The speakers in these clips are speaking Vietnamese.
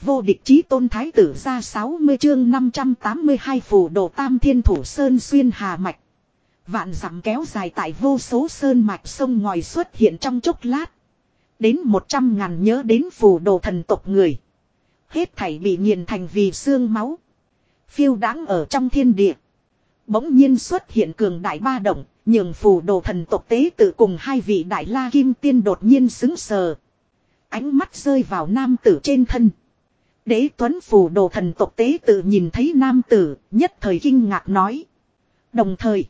Vô địch chí tôn thái tử ra 60 chương 582 phù đồ tam thiên thủ sơn xuyên hà mạch. Vạn dặm kéo dài tại vô số sơn mạch sông ngòi xuất hiện trong chốc lát. Đến 100 ngàn nhớ đến phù đồ thần tộc người. Hết thảy bị nghiền thành vì xương máu. Phiêu đáng ở trong thiên địa. Bỗng nhiên xuất hiện cường đại ba động, nhường phù đồ thần tộc tế tự cùng hai vị đại la kim tiên đột nhiên xứng sờ. Ánh mắt rơi vào nam tử trên thân. Đế tuấn phù đồ thần tộc tế tự nhìn thấy nam tử, nhất thời kinh ngạc nói. Đồng thời,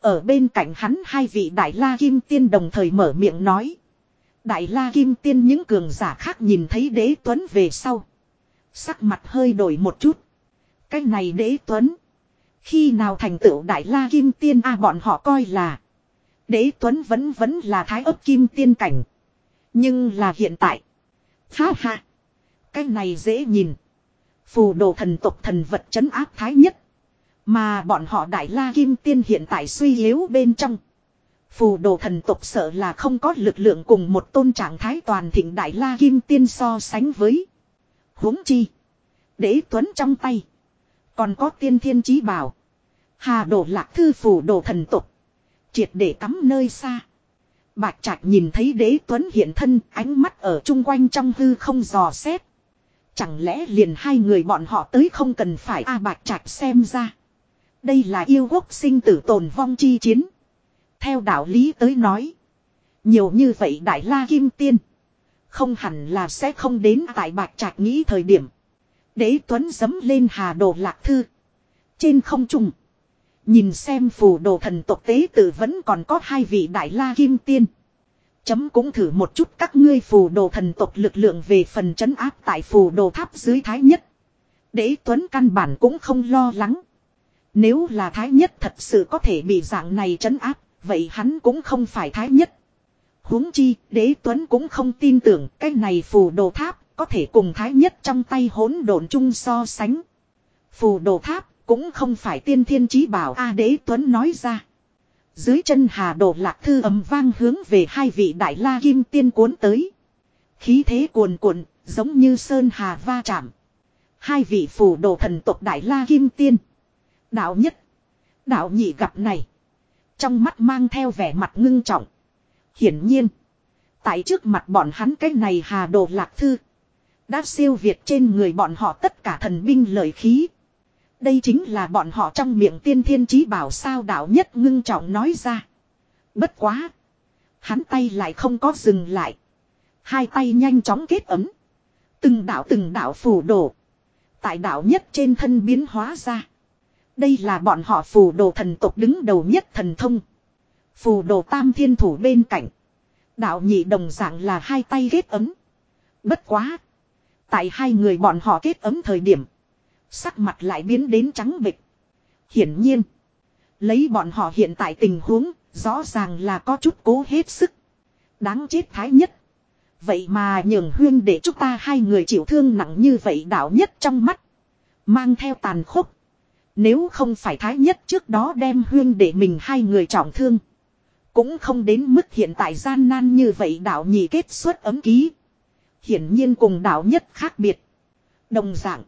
ở bên cạnh hắn hai vị đại la kim tiên đồng thời mở miệng nói. Đại la kim tiên những cường giả khác nhìn thấy đế tuấn về sau. Sắc mặt hơi đổi một chút. Cái này đế tuấn. Khi nào thành tựu đại la kim tiên a bọn họ coi là. Đế tuấn vẫn vẫn là thái ấp kim tiên cảnh. Nhưng là hiện tại. Ha ha. Cái này dễ nhìn. Phù đồ thần tộc thần vật chấn áp thái nhất. Mà bọn họ đại la kim tiên hiện tại suy yếu bên trong. Phù đồ thần tộc sợ là không có lực lượng cùng một tôn trạng thái toàn thịnh đại la kim tiên so sánh với. huống chi. Đế tuấn trong tay. Còn có tiên thiên chí bảo. Hà đồ lạc thư phù đồ thần tộc. Triệt để cắm nơi xa. Bạch trạch nhìn thấy đế tuấn hiện thân, ánh mắt ở chung quanh trong hư không dò xét. Chẳng lẽ liền hai người bọn họ tới không cần phải a bạch trạch xem ra. Đây là yêu quốc sinh tử tồn vong chi chiến. Theo đạo lý tới nói. Nhiều như vậy đại la kim tiên. Không hẳn là sẽ không đến tại bạch trạch nghĩ thời điểm. Đế Tuấn dấm lên hà đồ lạc thư. Trên không trung. Nhìn xem phù đồ thần tộc tế tử vẫn còn có hai vị đại la kim tiên. Chấm cũng thử một chút các ngươi phù đồ thần tộc lực lượng về phần chấn áp tại phù đồ tháp dưới thái nhất. Đế Tuấn căn bản cũng không lo lắng. Nếu là thái nhất thật sự có thể bị dạng này chấn áp, vậy hắn cũng không phải thái nhất. huống chi, đế Tuấn cũng không tin tưởng cái này phù đồ tháp có thể cùng thái nhất trong tay hỗn độn chung so sánh. Phù đồ tháp cũng không phải tiên thiên chí bảo A đế Tuấn nói ra. Dưới chân hà đồ lạc thư ầm vang hướng về hai vị đại la kim tiên cuốn tới. Khí thế cuồn cuộn, giống như sơn hà va chạm. Hai vị phù đồ thần tộc đại la kim tiên. Đạo nhất. Đạo nhị gặp này. Trong mắt mang theo vẻ mặt ngưng trọng. Hiển nhiên. Tại trước mặt bọn hắn cái này hà đồ lạc thư. Đã siêu việt trên người bọn họ tất cả thần binh lợi khí. Đây chính là bọn họ trong miệng tiên thiên chí bảo sao đạo nhất ngưng trọng nói ra. Bất quá. Hắn tay lại không có dừng lại. Hai tay nhanh chóng kết ấm. Từng đạo từng đạo phủ đổ, Tại đạo nhất trên thân biến hóa ra. Đây là bọn họ phù đồ thần tộc đứng đầu nhất thần thông. Phù đồ tam thiên thủ bên cạnh. Đạo nhị đồng dạng là hai tay kết ấm. Bất quá. Tại hai người bọn họ kết ấm thời điểm. Sắc mặt lại biến đến trắng bịch. Hiển nhiên. Lấy bọn họ hiện tại tình huống. Rõ ràng là có chút cố hết sức. Đáng chết thái nhất. Vậy mà nhường huyên để chúng ta hai người chịu thương nặng như vậy đạo nhất trong mắt. Mang theo tàn khốc. Nếu không phải thái nhất trước đó đem huyên để mình hai người trọng thương. Cũng không đến mức hiện tại gian nan như vậy đạo nhị kết xuất ấm ký. Hiển nhiên cùng đạo nhất khác biệt. Đồng dạng.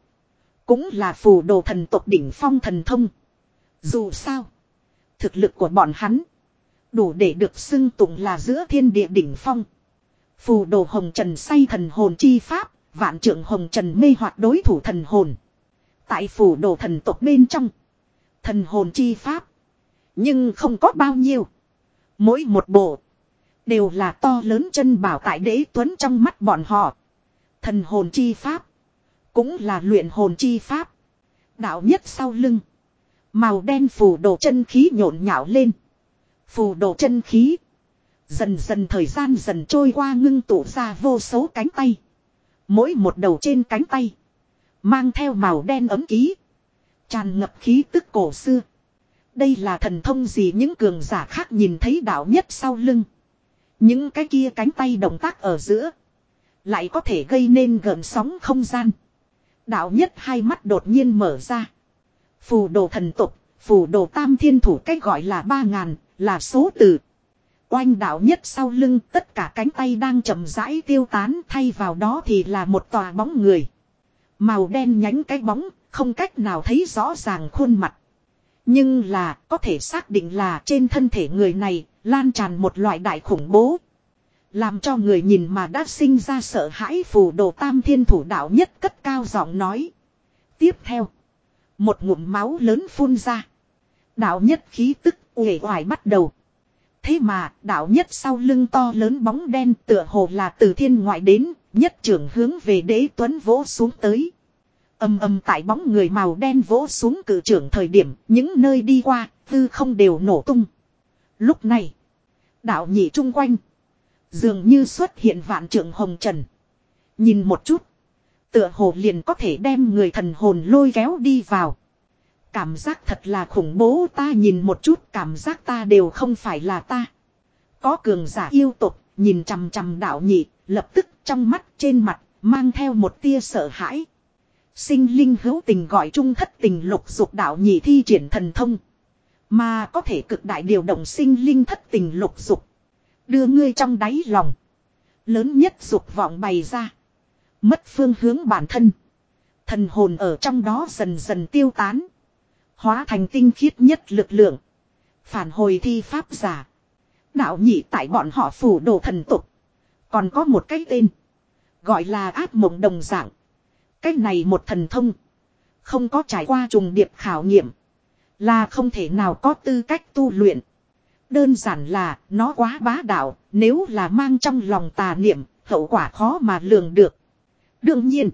Cũng là phù đồ thần tộc đỉnh phong thần thông. Dù sao. Thực lực của bọn hắn. Đủ để được xưng tụng là giữa thiên địa đỉnh phong. Phù đồ hồng trần say thần hồn chi pháp. Vạn trưởng hồng trần mê hoạt đối thủ thần hồn. Tại phù đồ thần tộc bên trong. Thần hồn chi pháp. Nhưng không có bao nhiêu. Mỗi một bộ. Đều là to lớn chân bảo tại đế tuấn trong mắt bọn họ. Thần hồn chi pháp. Cũng là luyện hồn chi pháp. Đạo nhất sau lưng. Màu đen phù đồ chân khí nhộn nhạo lên. Phù đồ chân khí. Dần dần thời gian dần trôi qua ngưng tụ ra vô số cánh tay. Mỗi một đầu trên cánh tay. Mang theo màu đen ấm ký. Tràn ngập khí tức cổ xưa. Đây là thần thông gì những cường giả khác nhìn thấy đạo nhất sau lưng. Những cái kia cánh tay động tác ở giữa. Lại có thể gây nên gợn sóng không gian. Đạo nhất hai mắt đột nhiên mở ra. Phù đồ thần tục, phù đồ tam thiên thủ cách gọi là ba ngàn, là số từ. Oanh đạo nhất sau lưng tất cả cánh tay đang chậm rãi tiêu tán thay vào đó thì là một tòa bóng người. Màu đen nhánh cái bóng, không cách nào thấy rõ ràng khuôn mặt. Nhưng là, có thể xác định là trên thân thể người này, lan tràn một loại đại khủng bố. Làm cho người nhìn mà đã sinh ra sợ hãi phù đồ tam thiên thủ đạo nhất cất cao giọng nói. Tiếp theo, một ngụm máu lớn phun ra. Đạo nhất khí tức uể oải bắt đầu. Thế mà, đạo nhất sau lưng to lớn bóng đen tựa hồ là từ thiên ngoại đến, nhất trưởng hướng về đế tuấn vỗ xuống tới. Âm âm tại bóng người màu đen vỗ xuống cử trưởng thời điểm, những nơi đi qua, tư không đều nổ tung. Lúc này, đạo nhị chung quanh, dường như xuất hiện vạn trưởng hồng trần. Nhìn một chút, tựa hồ liền có thể đem người thần hồn lôi kéo đi vào. Cảm giác thật là khủng bố ta nhìn một chút cảm giác ta đều không phải là ta. Có cường giả yêu tục, nhìn chằm chằm đạo nhị, lập tức trong mắt trên mặt, mang theo một tia sợ hãi. Sinh linh hữu tình gọi trung thất tình lục dục đạo nhị thi triển thần thông. Mà có thể cực đại điều động sinh linh thất tình lục dục. Đưa ngươi trong đáy lòng. Lớn nhất dục vọng bày ra. Mất phương hướng bản thân. Thần hồn ở trong đó dần dần tiêu tán. Hóa thành tinh khiết nhất lực lượng. Phản hồi thi pháp giả. Đạo nhị tại bọn họ phủ đồ thần tục. Còn có một cái tên. Gọi là áp mộng đồng dạng. Cái này một thần thông. Không có trải qua trùng điệp khảo nghiệm. Là không thể nào có tư cách tu luyện. Đơn giản là, nó quá bá đạo. Nếu là mang trong lòng tà niệm. Hậu quả khó mà lường được. Đương nhiên.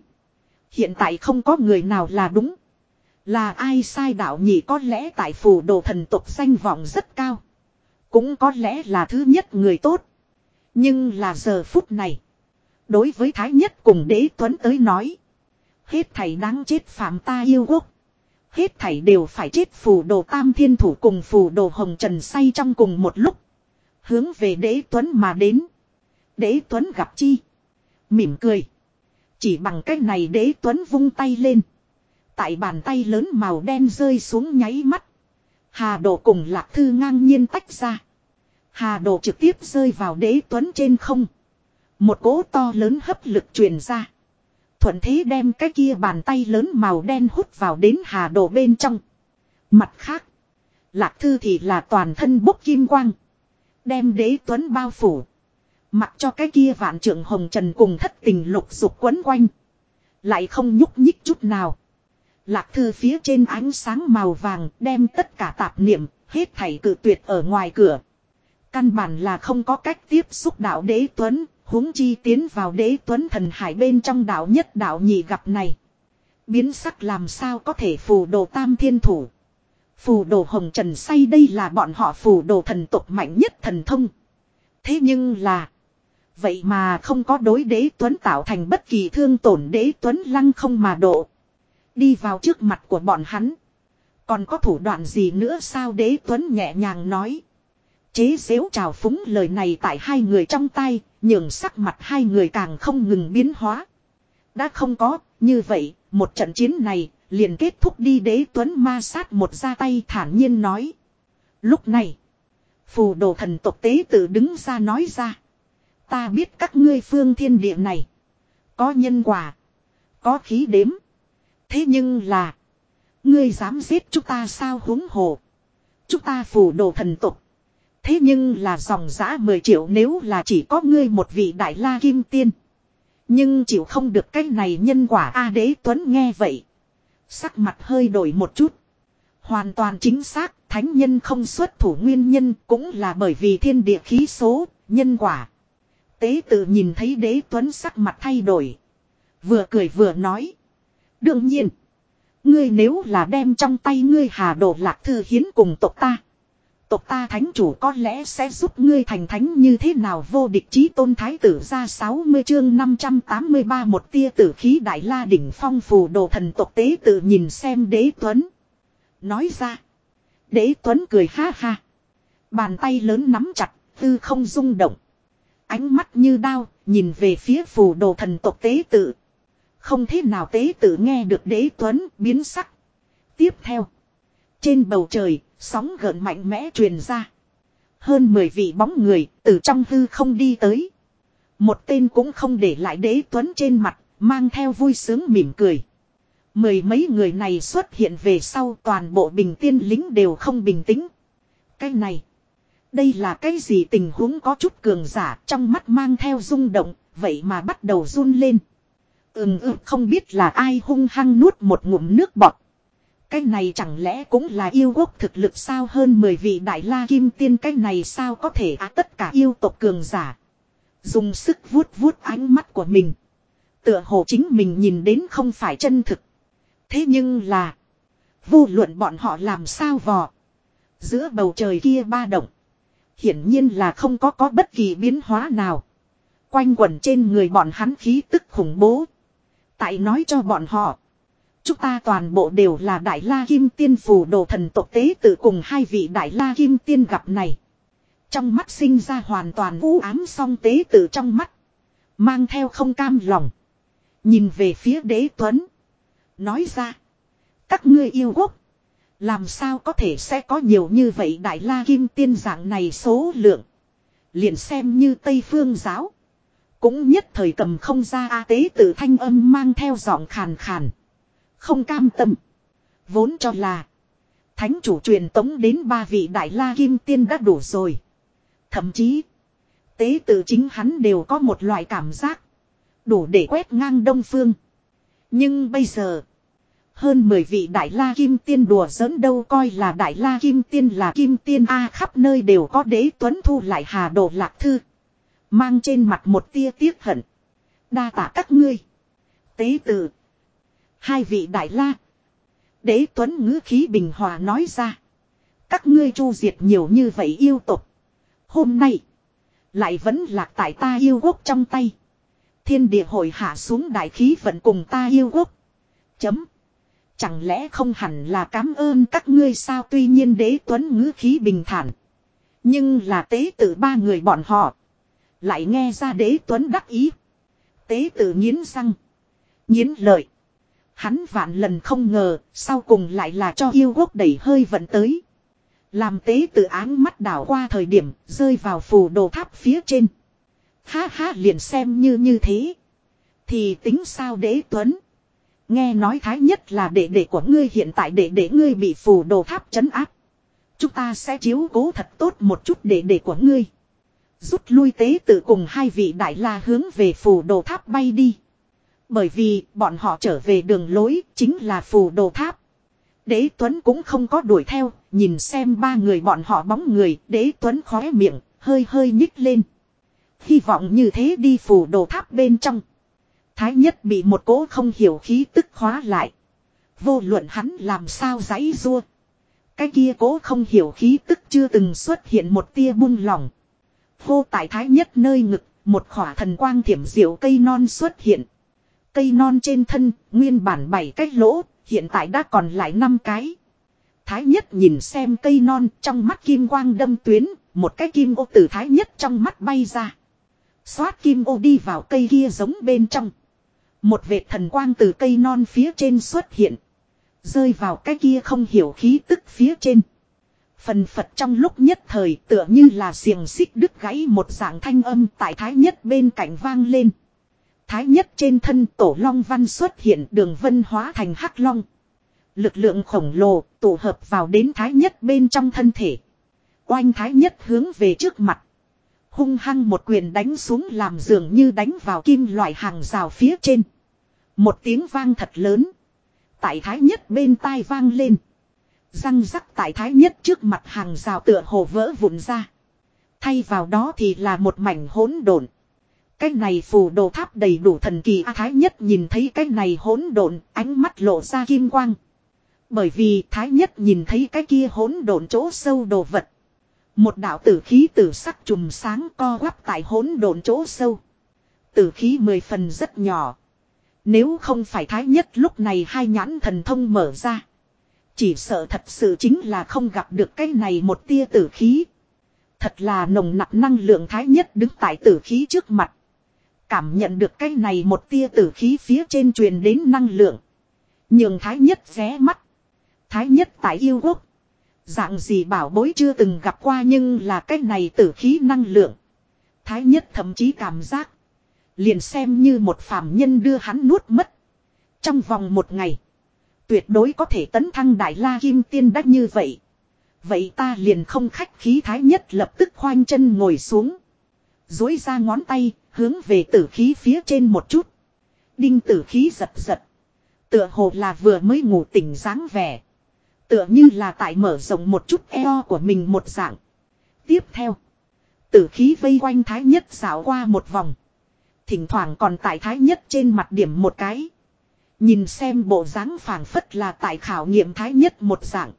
Hiện tại không có người nào là đúng. Là ai sai đạo nhị có lẽ tại phủ đồ thần tục danh vọng rất cao. Cũng có lẽ là thứ nhất người tốt. Nhưng là giờ phút này. Đối với Thái Nhất cùng đế Tuấn tới nói. Hết thầy đáng chết phạm ta yêu quốc. Hết thảy đều phải chết phù đồ tam thiên thủ cùng phù đồ hồng trần say trong cùng một lúc. Hướng về đế Tuấn mà đến. Đế Tuấn gặp chi. Mỉm cười. Chỉ bằng cách này đế Tuấn vung tay lên. Tại bàn tay lớn màu đen rơi xuống nháy mắt. Hà đồ cùng lạc thư ngang nhiên tách ra. Hà đồ trực tiếp rơi vào đế tuấn trên không. Một cỗ to lớn hấp lực truyền ra. Thuận thế đem cái kia bàn tay lớn màu đen hút vào đến hà đồ bên trong. Mặt khác. Lạc thư thì là toàn thân bốc kim quang. Đem đế tuấn bao phủ. Mặc cho cái kia vạn trưởng hồng trần cùng thất tình lục dục quấn quanh. Lại không nhúc nhích chút nào. Lạc thư phía trên ánh sáng màu vàng đem tất cả tạp niệm, hết thảy cự tuyệt ở ngoài cửa. Căn bản là không có cách tiếp xúc đạo đế tuấn, huống chi tiến vào đế tuấn thần hải bên trong đạo nhất đạo nhị gặp này. Biến sắc làm sao có thể phù đồ tam thiên thủ. Phù đồ hồng trần say đây là bọn họ phù đồ thần tục mạnh nhất thần thông. Thế nhưng là. Vậy mà không có đối đế tuấn tạo thành bất kỳ thương tổn đế tuấn lăng không mà độ. Đi vào trước mặt của bọn hắn. Còn có thủ đoạn gì nữa sao đế tuấn nhẹ nhàng nói. Chế xếu trào phúng lời này tại hai người trong tay, nhường sắc mặt hai người càng không ngừng biến hóa. Đã không có, như vậy, một trận chiến này, liền kết thúc đi đế tuấn ma sát một ra tay thản nhiên nói. Lúc này, phù đồ thần tộc tế tự đứng ra nói ra. Ta biết các ngươi phương thiên địa này, có nhân quả, có khí đếm. Thế nhưng là, ngươi dám giết chúng ta sao huống hồ. Chúng ta phù đồ thần tộc Thế nhưng là dòng giã 10 triệu nếu là chỉ có ngươi một vị đại la kim tiên. Nhưng chịu không được cái này nhân quả A đế tuấn nghe vậy. Sắc mặt hơi đổi một chút. Hoàn toàn chính xác, thánh nhân không xuất thủ nguyên nhân cũng là bởi vì thiên địa khí số, nhân quả. Tế tự nhìn thấy đế tuấn sắc mặt thay đổi. Vừa cười vừa nói. Đương nhiên. Ngươi nếu là đem trong tay ngươi hà đồ lạc thư hiến cùng tộc ta tộc ta thánh chủ có lẽ sẽ giúp ngươi thành thánh như thế nào vô địch chí tôn thái tử ra 60 chương 583 một tia tử khí đại la đỉnh phong phù đồ thần tộc tế tự nhìn xem đế tuấn. Nói ra. Đế tuấn cười ha ha. Bàn tay lớn nắm chặt, tư không rung động. Ánh mắt như đao, nhìn về phía phù đồ thần tộc tế tự. Không thế nào tế tự nghe được đế tuấn biến sắc. Tiếp theo. Trên bầu trời, Sóng gợn mạnh mẽ truyền ra. Hơn 10 vị bóng người từ trong hư không đi tới. Một tên cũng không để lại đế tuấn trên mặt, mang theo vui sướng mỉm cười. Mười mấy người này xuất hiện về sau toàn bộ bình tiên lính đều không bình tĩnh. Cái này. Đây là cái gì tình huống có chút cường giả trong mắt mang theo rung động, vậy mà bắt đầu run lên. Ừm ừ không biết là ai hung hăng nuốt một ngụm nước bọt. Cái này chẳng lẽ cũng là yêu quốc thực lực sao hơn 10 vị đại la kim tiên cái này sao có thể á tất cả yêu tộc cường giả. Dùng sức vuốt vuốt ánh mắt của mình. Tựa hồ chính mình nhìn đến không phải chân thực. Thế nhưng là. Vô luận bọn họ làm sao vò. Giữa bầu trời kia ba động. Hiển nhiên là không có có bất kỳ biến hóa nào. Quanh quẩn trên người bọn hắn khí tức khủng bố. Tại nói cho bọn họ. Chúng ta toàn bộ đều là Đại La Kim Tiên phù đồ thần tộc tế tự cùng hai vị Đại La Kim Tiên gặp này. Trong mắt sinh ra hoàn toàn u ám song tế tự trong mắt. Mang theo không cam lòng. Nhìn về phía đế tuấn. Nói ra. Các ngươi yêu quốc. Làm sao có thể sẽ có nhiều như vậy Đại La Kim Tiên dạng này số lượng. Liền xem như Tây Phương Giáo. Cũng nhất thời cầm không ra A tế tự thanh âm mang theo giọng khàn khàn. Không cam tâm. Vốn cho là. Thánh chủ truyền tống đến ba vị đại la kim tiên đã đủ rồi. Thậm chí. Tế tự chính hắn đều có một loại cảm giác. Đủ để quét ngang đông phương. Nhưng bây giờ. Hơn 10 vị đại la kim tiên đùa giỡn đâu coi là đại la kim tiên là kim tiên A, khắp nơi đều có đế tuấn thu lại hà đồ lạc thư. Mang trên mặt một tia tiếc hận. Đa tạ các ngươi. Tế tự. Hai vị đại la. Đế tuấn ngữ khí bình hòa nói ra. Các ngươi chu diệt nhiều như vậy yêu tục. Hôm nay. Lại vẫn lạc tại ta yêu quốc trong tay. Thiên địa hội hạ xuống đại khí vận cùng ta yêu quốc. Chấm. Chẳng lẽ không hẳn là cảm ơn các ngươi sao tuy nhiên đế tuấn ngữ khí bình thản. Nhưng là tế tử ba người bọn họ. Lại nghe ra đế tuấn đắc ý. Tế tử nghiến răng. Nghiến lợi. Hắn vạn lần không ngờ, sau cùng lại là cho yêu quốc đẩy hơi vận tới. Làm tế tự áng mắt đảo qua thời điểm, rơi vào phù đồ tháp phía trên. Ha ha liền xem như như thế. Thì tính sao đế tuấn. Nghe nói thái nhất là đệ đệ của ngươi hiện tại đệ đệ ngươi bị phù đồ tháp chấn áp. Chúng ta sẽ chiếu cố thật tốt một chút đệ đệ của ngươi. Rút lui tế tự cùng hai vị đại la hướng về phù đồ tháp bay đi. Bởi vì bọn họ trở về đường lối chính là phù đồ tháp. Đế Tuấn cũng không có đuổi theo, nhìn xem ba người bọn họ bóng người, đế Tuấn khóe miệng, hơi hơi nhích lên. Hy vọng như thế đi phù đồ tháp bên trong. Thái nhất bị một cỗ không hiểu khí tức khóa lại. Vô luận hắn làm sao giấy rua. Cái kia cố không hiểu khí tức chưa từng xuất hiện một tia buông lỏng. Hô tại thái nhất nơi ngực, một khỏa thần quang thiểm diệu cây non xuất hiện. Cây non trên thân, nguyên bản bảy cái lỗ, hiện tại đã còn lại năm cái. Thái nhất nhìn xem cây non trong mắt kim quang đâm tuyến, một cái kim ô từ thái nhất trong mắt bay ra. Xoát kim ô đi vào cây kia giống bên trong. Một vệt thần quang từ cây non phía trên xuất hiện. Rơi vào cái kia không hiểu khí tức phía trên. Phần Phật trong lúc nhất thời tựa như là xiềng xích đứt gãy một dạng thanh âm tại thái nhất bên cạnh vang lên. Thái nhất trên thân tổ long văn xuất hiện đường vân hóa thành hắc long. Lực lượng khổng lồ tụ hợp vào đến thái nhất bên trong thân thể. Oanh thái nhất hướng về trước mặt. Hung hăng một quyền đánh xuống làm dường như đánh vào kim loại hàng rào phía trên. Một tiếng vang thật lớn. Tại thái nhất bên tai vang lên. Răng rắc tại thái nhất trước mặt hàng rào tựa hồ vỡ vụn ra. Thay vào đó thì là một mảnh hỗn độn. Cái này phù đồ tháp đầy đủ thần kỳ A Thái Nhất nhìn thấy cái này hỗn độn, ánh mắt lộ ra kim quang. Bởi vì Thái Nhất nhìn thấy cái kia hỗn độn chỗ sâu đồ vật. Một đạo tử khí tử sắc trùm sáng co quắp tại hỗn độn chỗ sâu. Tử khí mười phần rất nhỏ. Nếu không phải Thái Nhất lúc này hai nhãn thần thông mở ra. Chỉ sợ thật sự chính là không gặp được cái này một tia tử khí. Thật là nồng nặc năng lượng Thái Nhất đứng tại tử khí trước mặt. Cảm nhận được cái này một tia tử khí phía trên truyền đến năng lượng. Nhường thái nhất ré mắt. Thái nhất tại yêu quốc. Dạng gì bảo bối chưa từng gặp qua nhưng là cái này tử khí năng lượng. Thái nhất thậm chí cảm giác. Liền xem như một phàm nhân đưa hắn nuốt mất. Trong vòng một ngày. Tuyệt đối có thể tấn thăng đại la kim tiên đắc như vậy. Vậy ta liền không khách khí thái nhất lập tức khoanh chân ngồi xuống. Dối ra ngón tay, hướng về tử khí phía trên một chút. Đinh tử khí giật giật. Tựa hồ là vừa mới ngủ tỉnh dáng vẻ. Tựa như là tại mở rộng một chút eo của mình một dạng. Tiếp theo. Tử khí vây quanh thái nhất xảo qua một vòng. Thỉnh thoảng còn tại thái nhất trên mặt điểm một cái. Nhìn xem bộ dáng phảng phất là tại khảo nghiệm thái nhất một dạng.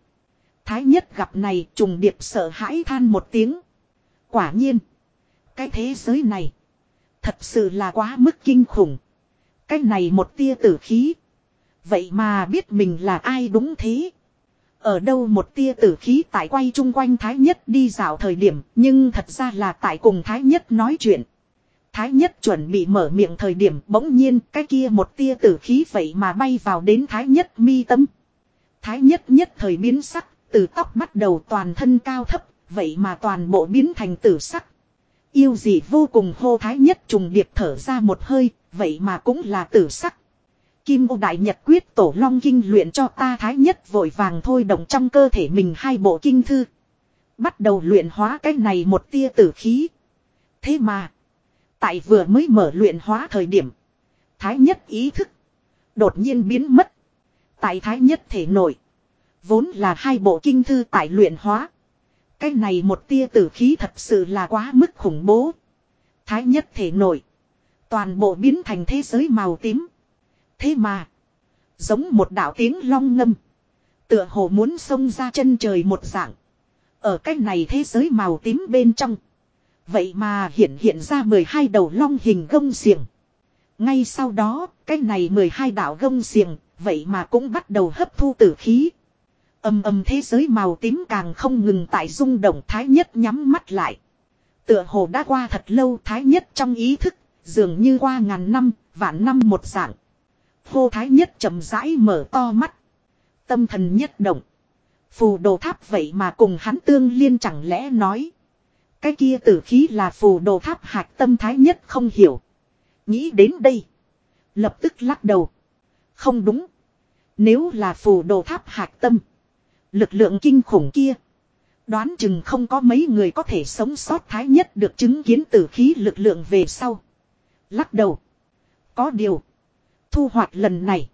Thái nhất gặp này trùng điệp sợ hãi than một tiếng. Quả nhiên. Cái thế giới này. Thật sự là quá mức kinh khủng. Cái này một tia tử khí. Vậy mà biết mình là ai đúng thế. Ở đâu một tia tử khí tại quay chung quanh Thái Nhất đi dạo thời điểm, nhưng thật ra là tại cùng Thái Nhất nói chuyện. Thái Nhất chuẩn bị mở miệng thời điểm bỗng nhiên cái kia một tia tử khí vậy mà bay vào đến Thái Nhất mi tâm. Thái Nhất nhất thời biến sắc, từ tóc bắt đầu toàn thân cao thấp, vậy mà toàn bộ biến thành tử sắc. Yêu gì vô cùng hô Thái Nhất trùng điệp thở ra một hơi, vậy mà cũng là tử sắc. Kim ô đại nhật quyết tổ long kinh luyện cho ta Thái Nhất vội vàng thôi động trong cơ thể mình hai bộ kinh thư. Bắt đầu luyện hóa cái này một tia tử khí. Thế mà. Tại vừa mới mở luyện hóa thời điểm. Thái nhất ý thức. Đột nhiên biến mất. Tại thái nhất thể nổi. Vốn là hai bộ kinh thư tại luyện hóa. Cái này một tia tử khí thật sự là quá mức khủng bố. Thái nhất thể nổi. Toàn bộ biến thành thế giới màu tím. Thế mà. Giống một đạo tiếng long ngâm. Tựa hồ muốn xông ra chân trời một dạng. Ở cái này thế giới màu tím bên trong. Vậy mà hiện hiện ra 12 đầu long hình gông xiềng. Ngay sau đó, cái này 12 đạo gông xiềng, vậy mà cũng bắt đầu hấp thu tử khí. Âm âm thế giới màu tím càng không ngừng tại rung động thái nhất nhắm mắt lại. Tựa hồ đã qua thật lâu thái nhất trong ý thức, dường như qua ngàn năm, vạn năm một dạng. Hô thái nhất chậm rãi mở to mắt. Tâm thần nhất động. Phù đồ tháp vậy mà cùng hắn tương liên chẳng lẽ nói. Cái kia tử khí là phù đồ tháp hạt tâm thái nhất không hiểu. Nghĩ đến đây. Lập tức lắc đầu. Không đúng. Nếu là phù đồ tháp hạt tâm. Lực lượng kinh khủng kia. Đoán chừng không có mấy người có thể sống sót thái nhất được chứng kiến tử khí lực lượng về sau. Lắc đầu. Có điều. Thu hoạch lần này.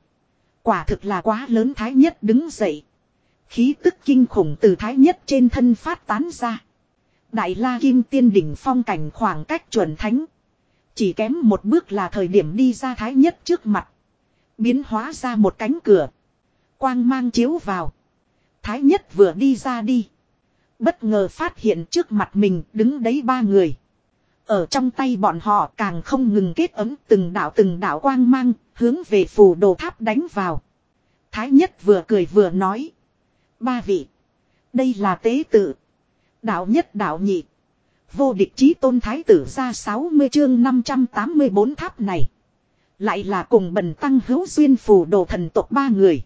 Quả thực là quá lớn thái nhất đứng dậy. Khí tức kinh khủng từ thái nhất trên thân phát tán ra. Đại la kim tiên đỉnh phong cảnh khoảng cách chuẩn thánh. Chỉ kém một bước là thời điểm đi ra thái nhất trước mặt. Biến hóa ra một cánh cửa. Quang mang chiếu vào. Thái nhất vừa đi ra đi. Bất ngờ phát hiện trước mặt mình đứng đấy ba người. Ở trong tay bọn họ càng không ngừng kết ấm từng đạo từng đạo quang mang, hướng về phù đồ tháp đánh vào. Thái nhất vừa cười vừa nói. Ba vị. Đây là tế tự. Đạo nhất đạo nhị. Vô địch chí tôn thái tử ra 60 chương 584 tháp này. Lại là cùng bần tăng hữu duyên phù đồ thần tộc ba người.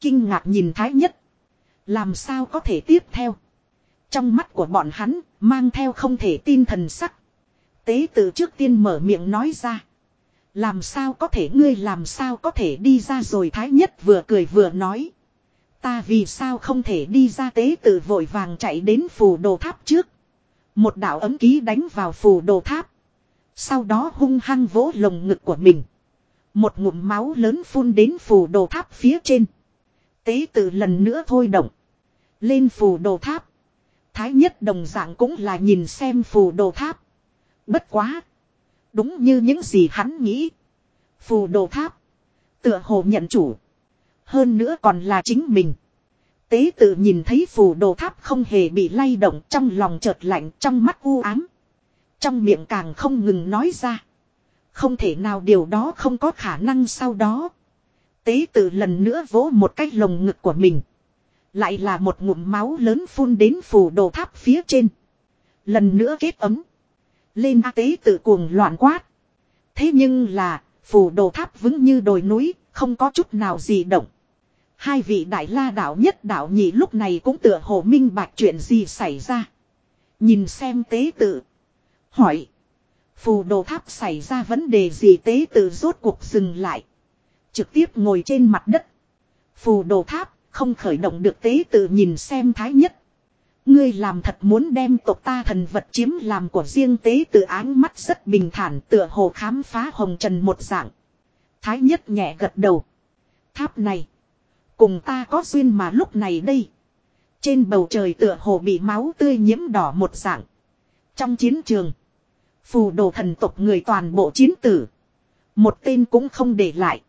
Kinh ngạc nhìn thái nhất. Làm sao có thể tiếp theo. Trong mắt của bọn hắn, mang theo không thể tin thần sắc. Tế tử trước tiên mở miệng nói ra. Làm sao có thể ngươi làm sao có thể đi ra rồi thái nhất vừa cười vừa nói. Ta vì sao không thể đi ra tế tự vội vàng chạy đến phù đồ tháp trước. Một đạo ấm ký đánh vào phù đồ tháp. Sau đó hung hăng vỗ lồng ngực của mình. Một ngụm máu lớn phun đến phù đồ tháp phía trên. Tế tự lần nữa thôi động. Lên phù đồ tháp. Thái nhất đồng dạng cũng là nhìn xem phù đồ tháp. Bất quá. Đúng như những gì hắn nghĩ. Phù đồ tháp. Tựa hồ nhận chủ. Hơn nữa còn là chính mình. Tế tự nhìn thấy phù đồ tháp không hề bị lay động trong lòng chợt lạnh trong mắt u ám. Trong miệng càng không ngừng nói ra. Không thể nào điều đó không có khả năng sau đó. Tế tự lần nữa vỗ một cái lồng ngực của mình. Lại là một ngụm máu lớn phun đến phù đồ tháp phía trên. Lần nữa kết ấm. Lên A tế tự cuồng loạn quát. Thế nhưng là, phù đồ tháp vững như đồi núi, không có chút nào gì động. Hai vị đại la đạo nhất đạo nhị lúc này cũng tựa hồ minh bạch chuyện gì xảy ra. Nhìn xem tế tự. Hỏi. Phù đồ tháp xảy ra vấn đề gì tế tự rốt cuộc dừng lại. Trực tiếp ngồi trên mặt đất. Phù đồ tháp, không khởi động được tế tự nhìn xem thái nhất. Ngươi làm thật muốn đem tộc ta thần vật chiếm làm của riêng tế tự áng mắt rất bình thản tựa hồ khám phá hồng trần một dạng. Thái nhất nhẹ gật đầu. Tháp này. Cùng ta có duyên mà lúc này đây. Trên bầu trời tựa hồ bị máu tươi nhiễm đỏ một dạng. Trong chiến trường. Phù đồ thần tộc người toàn bộ chiến tử. Một tên cũng không để lại.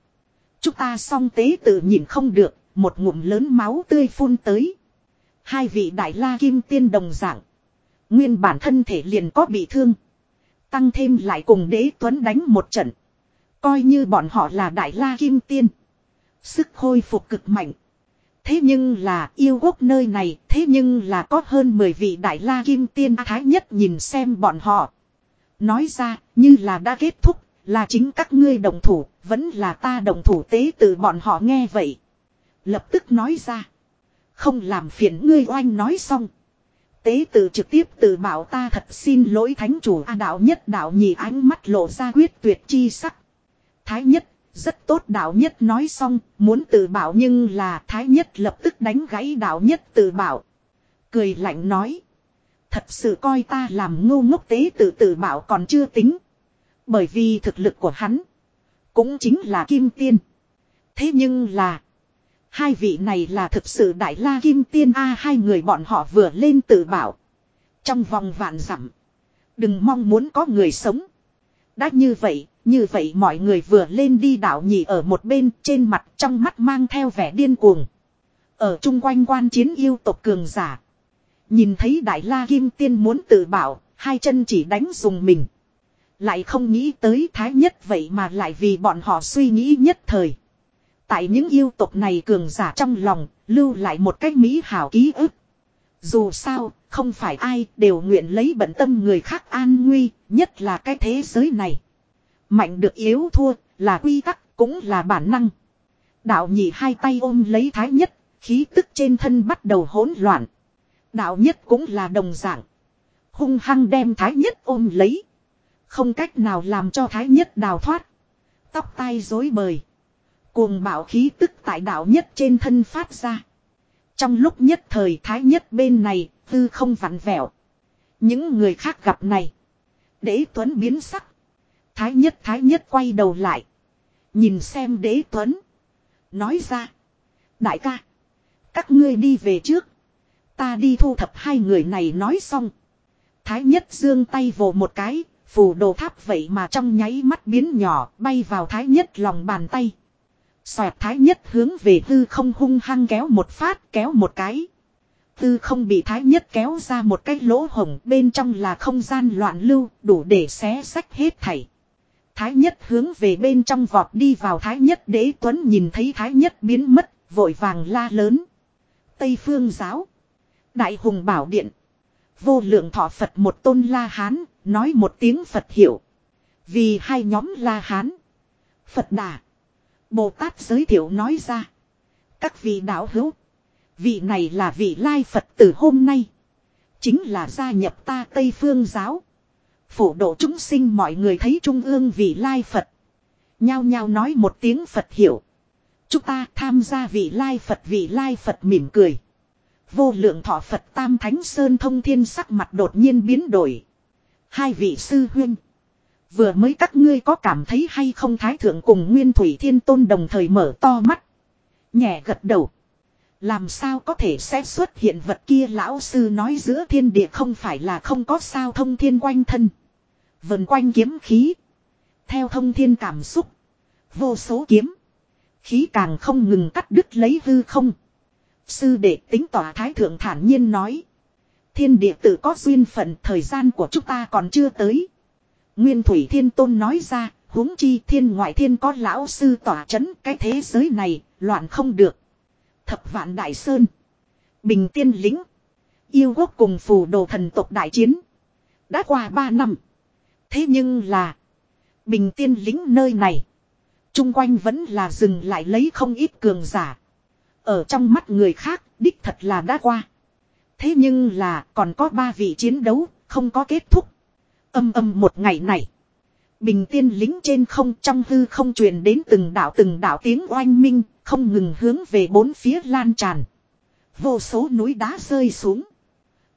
Chúng ta song tế tự nhìn không được. Một ngụm lớn máu tươi phun tới. Hai vị đại la kim tiên đồng dạng. Nguyên bản thân thể liền có bị thương. Tăng thêm lại cùng đế tuấn đánh một trận. Coi như bọn họ là đại la kim tiên. Sức hồi phục cực mạnh. Thế nhưng là yêu quốc nơi này, thế nhưng là có hơn 10 vị đại la kim tiên thái nhất nhìn xem bọn họ. Nói ra, như là đã kết thúc, là chính các ngươi đồng thủ, vẫn là ta đồng thủ tế từ bọn họ nghe vậy. Lập tức nói ra. Không làm phiền ngươi oanh nói xong. Tế từ trực tiếp tự bảo ta thật xin lỗi thánh chủ A đạo nhất đạo nhì ánh mắt lộ ra quyết tuyệt chi sắc. Thái nhất, rất tốt đạo nhất nói xong, muốn tự bảo nhưng là thái nhất lập tức đánh gãy đạo nhất tự bảo. Cười lạnh nói. Thật sự coi ta làm ngu ngốc tế tự tự bảo còn chưa tính. Bởi vì thực lực của hắn. Cũng chính là kim tiên. Thế nhưng là. Hai vị này là thực sự đại la kim tiên A hai người bọn họ vừa lên tự bảo. Trong vòng vạn dặm Đừng mong muốn có người sống. Đã như vậy, như vậy mọi người vừa lên đi đảo nhị ở một bên trên mặt trong mắt mang theo vẻ điên cuồng. Ở chung quanh quan chiến yêu tộc cường giả. Nhìn thấy đại la kim tiên muốn tự bảo, hai chân chỉ đánh dùng mình. Lại không nghĩ tới thái nhất vậy mà lại vì bọn họ suy nghĩ nhất thời. Tại những yêu tộc này cường giả trong lòng, lưu lại một cách mỹ hảo ký ức. Dù sao, không phải ai đều nguyện lấy bận tâm người khác an nguy, nhất là cái thế giới này. Mạnh được yếu thua, là quy tắc, cũng là bản năng. Đạo nhị hai tay ôm lấy thái nhất, khí tức trên thân bắt đầu hỗn loạn. Đạo nhất cũng là đồng dạng. Hung hăng đem thái nhất ôm lấy. Không cách nào làm cho thái nhất đào thoát. Tóc tai rối bời. Cuồng bạo khí tức tại đạo nhất trên thân phát ra. Trong lúc nhất thời thái nhất bên này, tư không vặn vẹo. Những người khác gặp này. Đế Tuấn biến sắc. Thái nhất thái nhất quay đầu lại. Nhìn xem đế Tuấn. Nói ra. Đại ca. Các ngươi đi về trước. Ta đi thu thập hai người này nói xong. Thái nhất dương tay vồ một cái. Phù đồ tháp vậy mà trong nháy mắt biến nhỏ, bay vào thái nhất lòng bàn tay. Xoẹt thái nhất hướng về tư không hung hăng kéo một phát, kéo một cái. Tư không bị thái nhất kéo ra một cái lỗ hổng, bên trong là không gian loạn lưu, đủ để xé sách hết thảy. Thái nhất hướng về bên trong vọt đi vào thái nhất, đế tuấn nhìn thấy thái nhất biến mất, vội vàng la lớn. Tây phương giáo. Đại hùng bảo điện. Vô lượng thọ Phật một tôn la hán, nói một tiếng Phật hiểu. Vì hai nhóm la hán. Phật đà. Bồ Tát giới thiệu nói ra. Các vị đạo hữu. Vị này là vị lai Phật từ hôm nay. Chính là gia nhập ta Tây Phương giáo. Phổ độ chúng sinh mọi người thấy trung ương vị lai Phật. Nhao nhao nói một tiếng Phật hiểu. Chúng ta tham gia vị lai Phật, vị lai Phật mỉm cười. Vô lượng thọ Phật Tam Thánh Sơn thông thiên sắc mặt đột nhiên biến đổi. Hai vị sư huynh. Vừa mới các ngươi có cảm thấy hay không thái thượng cùng nguyên thủy thiên tôn đồng thời mở to mắt. Nhẹ gật đầu. Làm sao có thể sẽ xuất hiện vật kia lão sư nói giữa thiên địa không phải là không có sao thông thiên quanh thân. Vần quanh kiếm khí. Theo thông thiên cảm xúc. Vô số kiếm. Khí càng không ngừng cắt đứt lấy hư không. Sư đệ tính tỏa thái thượng thản nhiên nói. Thiên địa tự có duyên phận thời gian của chúng ta còn chưa tới. Nguyên Thủy Thiên Tôn nói ra, huống chi thiên ngoại thiên có lão sư tỏa chấn cái thế giới này, loạn không được. Thập vạn đại sơn. Bình tiên lính. Yêu quốc cùng phù đồ thần tộc đại chiến. Đã qua ba năm. Thế nhưng là. Bình tiên lính nơi này. Trung quanh vẫn là dừng lại lấy không ít cường giả. Ở trong mắt người khác, đích thật là đã qua. Thế nhưng là còn có ba vị chiến đấu, không có kết thúc. Âm âm một ngày này. Bình tiên lính trên không trong hư không truyền đến từng đảo từng đảo tiếng oanh minh, không ngừng hướng về bốn phía lan tràn. Vô số núi đá rơi xuống.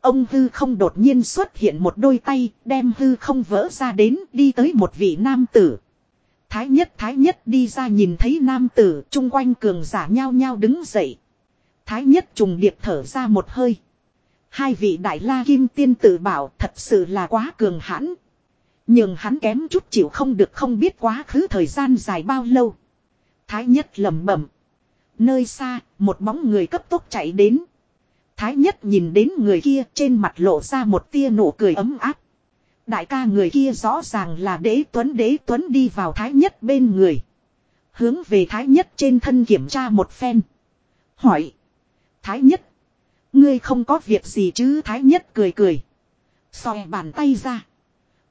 Ông hư không đột nhiên xuất hiện một đôi tay, đem hư không vỡ ra đến, đi tới một vị nam tử. Thái nhất thái nhất đi ra nhìn thấy nam tử, chung quanh cường giả nhao nhao đứng dậy. Thái nhất trùng điệp thở ra một hơi. Hai vị đại la kim tiên tử bảo thật sự là quá cường hãn. Nhưng hắn kém chút chịu không được không biết quá khứ thời gian dài bao lâu. Thái nhất lẩm bẩm. Nơi xa, một bóng người cấp tốc chạy đến. Thái nhất nhìn đến người kia trên mặt lộ ra một tia nụ cười ấm áp. Đại ca người kia rõ ràng là đế tuấn đế tuấn đi vào thái nhất bên người. Hướng về thái nhất trên thân kiểm tra một phen. Hỏi. Thái nhất. Ngươi không có việc gì chứ thái nhất cười cười. Xòe bàn tay ra.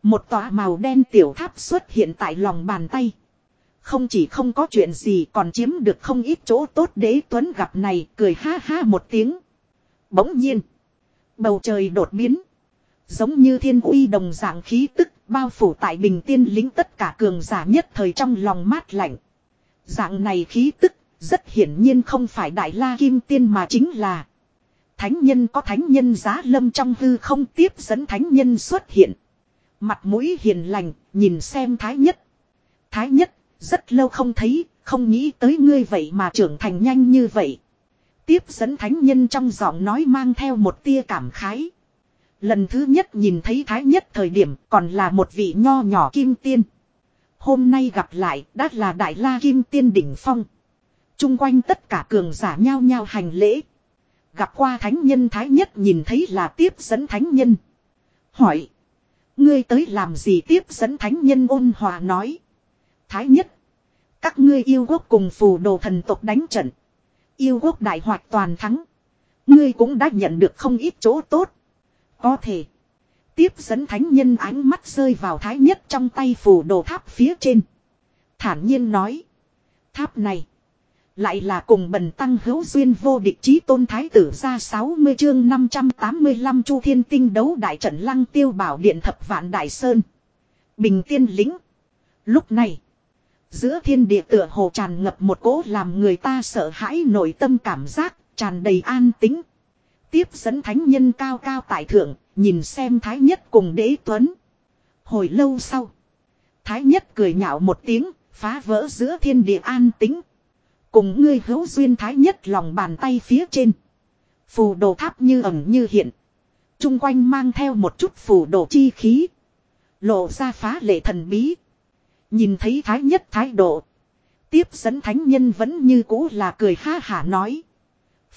Một tòa màu đen tiểu tháp xuất hiện tại lòng bàn tay. Không chỉ không có chuyện gì, còn chiếm được không ít chỗ tốt đế tuấn gặp này, cười ha ha một tiếng. Bỗng nhiên. Bầu trời đột biến. Giống như thiên uy đồng dạng khí tức bao phủ tại bình tiên lính tất cả cường giả nhất thời trong lòng mát lạnh. Dạng này khí tức rất hiển nhiên không phải đại la kim tiên mà chính là. Thánh nhân có thánh nhân giá lâm trong hư không tiếp dẫn thánh nhân xuất hiện. Mặt mũi hiền lành, nhìn xem thái nhất. Thái nhất, rất lâu không thấy, không nghĩ tới ngươi vậy mà trưởng thành nhanh như vậy. Tiếp dẫn thánh nhân trong giọng nói mang theo một tia cảm khái. Lần thứ nhất nhìn thấy thái nhất thời điểm còn là một vị nho nhỏ kim tiên. Hôm nay gặp lại đã là đại la kim tiên đỉnh phong. Trung quanh tất cả cường giả nhao nhao hành lễ. Gặp qua thánh nhân thái nhất nhìn thấy là tiếp dẫn thánh nhân. Hỏi. Ngươi tới làm gì tiếp dẫn thánh nhân ôn hòa nói. Thái nhất. Các ngươi yêu quốc cùng phù đồ thần tộc đánh trận. Yêu quốc đại hoạt toàn thắng. Ngươi cũng đã nhận được không ít chỗ tốt. Có thể. Tiếp dẫn thánh nhân ánh mắt rơi vào thái nhất trong tay phù đồ tháp phía trên. Thản nhiên nói. Tháp này. Lại là cùng bần tăng hữu duyên vô địch chí tôn thái tử ra 60 chương 585 chu thiên tinh đấu đại trận lăng tiêu bảo điện thập vạn đại sơn. Bình tiên lính. Lúc này. Giữa thiên địa tựa hồ tràn ngập một cỗ làm người ta sợ hãi nội tâm cảm giác, tràn đầy an tính. Tiếp dẫn thánh nhân cao cao tại thượng, nhìn xem thái nhất cùng đế tuấn. Hồi lâu sau. Thái nhất cười nhạo một tiếng, phá vỡ giữa thiên địa an tính. Cùng ngươi hữu duyên thái nhất lòng bàn tay phía trên. Phù đồ tháp như ẩn như hiện. Trung quanh mang theo một chút phù đồ chi khí. Lộ ra phá lệ thần bí. Nhìn thấy thái nhất thái độ. Tiếp dẫn thánh nhân vẫn như cũ là cười ha hả nói.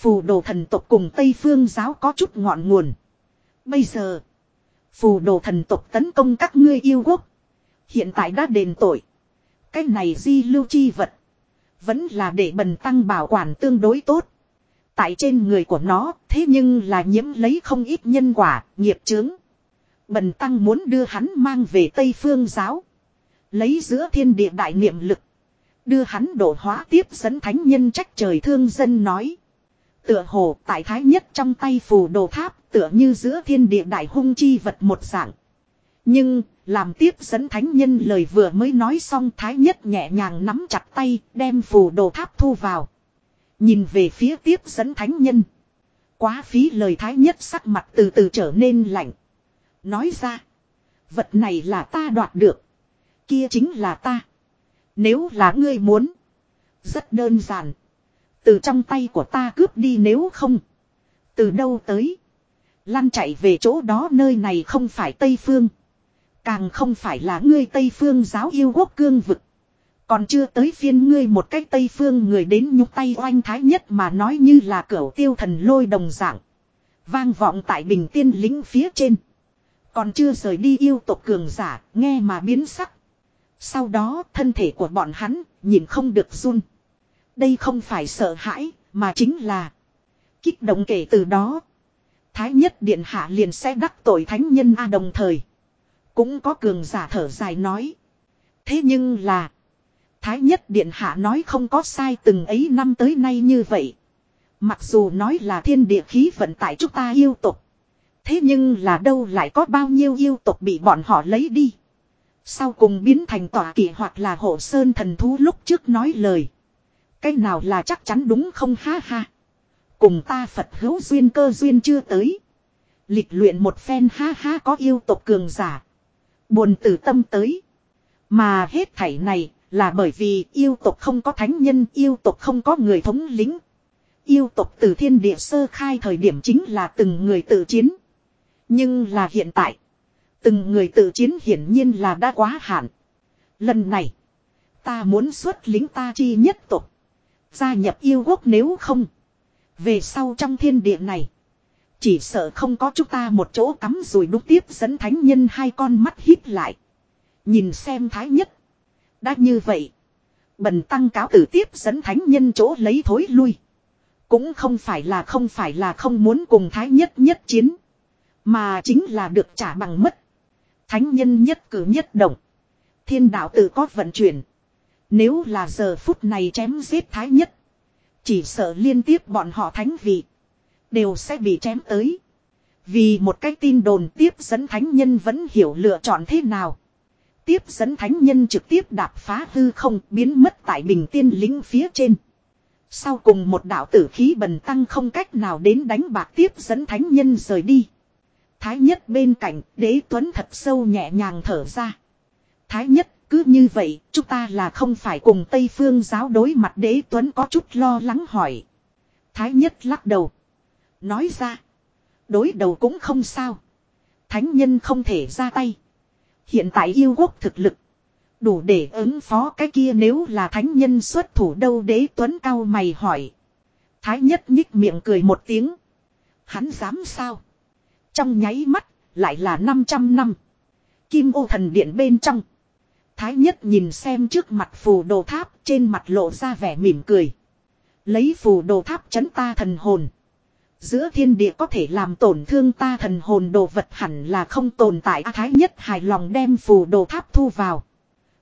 Phù đồ thần tộc cùng Tây Phương giáo có chút ngọn nguồn. Bây giờ. Phù đồ thần tộc tấn công các ngươi yêu quốc. Hiện tại đã đền tội. Cái này di lưu chi vật. Vẫn là để bần tăng bảo quản tương đối tốt. Tại trên người của nó thế nhưng là nhiễm lấy không ít nhân quả, nghiệp chướng. Bần tăng muốn đưa hắn mang về Tây Phương giáo. Lấy giữa thiên địa đại niệm lực. Đưa hắn đổ hóa tiếp dẫn thánh nhân trách trời thương dân nói. Tựa hồ tại thái nhất trong tay phù đồ tháp tựa như giữa thiên địa đại hung chi vật một dạng. Nhưng, làm tiếp dẫn thánh nhân lời vừa mới nói xong thái nhất nhẹ nhàng nắm chặt tay đem phù đồ tháp thu vào. Nhìn về phía tiếp dẫn thánh nhân. Quá phí lời thái nhất sắc mặt từ từ trở nên lạnh. Nói ra. Vật này là ta đoạt được. Kia chính là ta. Nếu là ngươi muốn. Rất đơn giản. Từ trong tay của ta cướp đi nếu không. Từ đâu tới. Lăn chạy về chỗ đó nơi này không phải Tây Phương. Càng không phải là ngươi Tây Phương giáo yêu quốc cương vực. Còn chưa tới phiên ngươi một cách Tây Phương người đến nhúc tay oanh thái nhất mà nói như là cửa tiêu thần lôi đồng dạng. Vang vọng tại bình tiên lính phía trên. Còn chưa rời đi yêu tộc cường giả, nghe mà biến sắc. Sau đó thân thể của bọn hắn nhìn không được run. Đây không phải sợ hãi, mà chính là kích động kể từ đó. Thái nhất điện hạ liền sẽ đắc tội thánh nhân A đồng thời. Cũng có cường giả thở dài nói. Thế nhưng là. Thái nhất điện hạ nói không có sai từng ấy năm tới nay như vậy. Mặc dù nói là thiên địa khí vận tại chúng ta yêu tục. Thế nhưng là đâu lại có bao nhiêu yêu tục bị bọn họ lấy đi. Sau cùng biến thành tòa kỳ hoặc là hộ sơn thần thú lúc trước nói lời. Cái nào là chắc chắn đúng không ha ha. Cùng ta Phật hữu duyên cơ duyên chưa tới. Lịch luyện một phen ha ha có yêu tộc cường giả. Buồn từ tâm tới. Mà hết thảy này là bởi vì yêu tộc không có thánh nhân, yêu tộc không có người thống lĩnh. Yêu tộc từ thiên địa sơ khai thời điểm chính là từng người tự chiến. Nhưng là hiện tại. Từng người tự chiến hiển nhiên là đã quá hạn. Lần này. Ta muốn xuất lính ta chi nhất tộc. Gia nhập yêu quốc nếu không. Về sau trong thiên địa này. Chỉ sợ không có chúng ta một chỗ cắm rồi đúc tiếp dẫn thánh nhân hai con mắt hít lại. Nhìn xem thái nhất. Đã như vậy. Bần tăng cáo tử tiếp dẫn thánh nhân chỗ lấy thối lui. Cũng không phải là không phải là không muốn cùng thái nhất nhất chiến. Mà chính là được trả bằng mất. Thánh nhân nhất cử nhất động. Thiên đạo tự có vận chuyển. Nếu là giờ phút này chém giết thái nhất. Chỉ sợ liên tiếp bọn họ thánh vị. Đều sẽ bị chém tới. Vì một cái tin đồn tiếp dẫn thánh nhân vẫn hiểu lựa chọn thế nào. Tiếp dẫn thánh nhân trực tiếp đạp phá hư không biến mất tại bình tiên lính phía trên. Sau cùng một đạo tử khí bần tăng không cách nào đến đánh bạc tiếp dẫn thánh nhân rời đi. Thái nhất bên cạnh, đế tuấn thật sâu nhẹ nhàng thở ra. Thái nhất cứ như vậy chúng ta là không phải cùng Tây Phương giáo đối mặt đế tuấn có chút lo lắng hỏi. Thái nhất lắc đầu. Nói ra. Đối đầu cũng không sao. Thánh nhân không thể ra tay. Hiện tại yêu quốc thực lực. Đủ để ứng phó cái kia nếu là thánh nhân xuất thủ đâu đế tuấn cao mày hỏi. Thái nhất nhích miệng cười một tiếng. Hắn dám sao? Trong nháy mắt, lại là 500 năm. Kim ô thần điện bên trong. Thái nhất nhìn xem trước mặt phù đồ tháp trên mặt lộ ra vẻ mỉm cười. Lấy phù đồ tháp chấn ta thần hồn. Giữa thiên địa có thể làm tổn thương ta thần hồn đồ vật hẳn là không tồn tại À, Thái nhất hài lòng đem phù đồ tháp thu vào.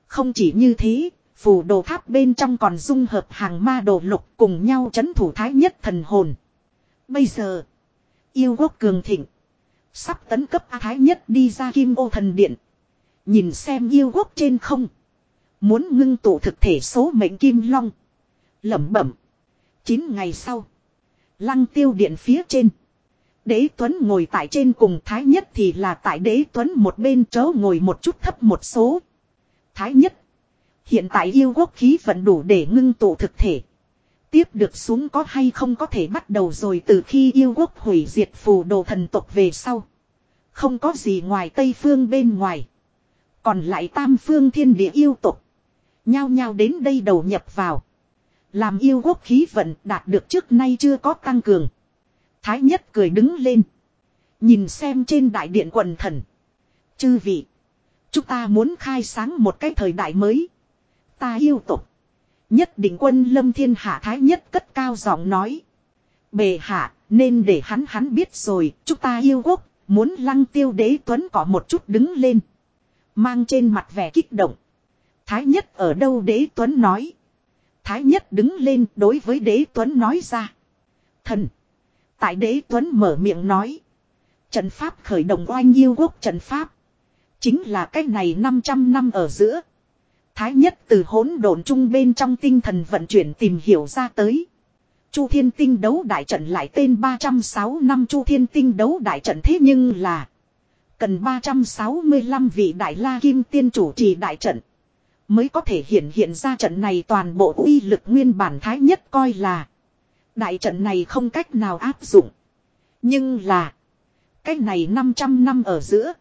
Không chỉ như thế, phù đồ tháp bên trong còn dung hợp hàng ma đồ lục cùng nhau chấn thủ Thái nhất thần hồn. Bây giờ, yêu quốc cường thịnh. Sắp tấn cấp A Thái nhất đi ra kim ô thần điện. Nhìn xem yêu quốc trên không. Muốn ngưng tụ thực thể số mệnh kim long. lẩm bẩm. chín ngày sau. Lăng tiêu điện phía trên. Đế Tuấn ngồi tại trên cùng Thái Nhất thì là tại Đế Tuấn một bên chớ ngồi một chút thấp một số. Thái Nhất. Hiện tại yêu quốc khí vẫn đủ để ngưng tụ thực thể. Tiếp được xuống có hay không có thể bắt đầu rồi từ khi yêu quốc hủy diệt phù đồ thần tộc về sau. Không có gì ngoài Tây Phương bên ngoài. Còn lại Tam Phương thiên địa yêu tộc. Nhao nhao đến đây đầu nhập vào. Làm yêu quốc khí vận đạt được trước nay chưa có tăng cường. Thái nhất cười đứng lên. Nhìn xem trên đại điện quần thần. Chư vị. Chúng ta muốn khai sáng một cái thời đại mới. Ta yêu tục. Nhất định quân lâm thiên hạ thái nhất cất cao giọng nói. Bề hạ, nên để hắn hắn biết rồi. Chúng ta yêu quốc. Muốn lăng tiêu đế tuấn có một chút đứng lên. Mang trên mặt vẻ kích động. Thái nhất ở đâu đế tuấn nói. Thái nhất đứng lên đối với đế tuấn nói ra. Thần. Tại đế tuấn mở miệng nói. Trận pháp khởi động oanh yêu quốc trận pháp. Chính là cách này 500 năm ở giữa. Thái nhất từ hỗn độn trung bên trong tinh thần vận chuyển tìm hiểu ra tới. Chu Thiên Tinh đấu đại trận lại tên 306 năm Chu Thiên Tinh đấu đại trận thế nhưng là cần 365 vị đại la kim tiên chủ trì đại trận. Mới có thể hiện hiện ra trận này toàn bộ uy lực nguyên bản thái nhất coi là. Đại trận này không cách nào áp dụng. Nhưng là. Cách này 500 năm ở giữa.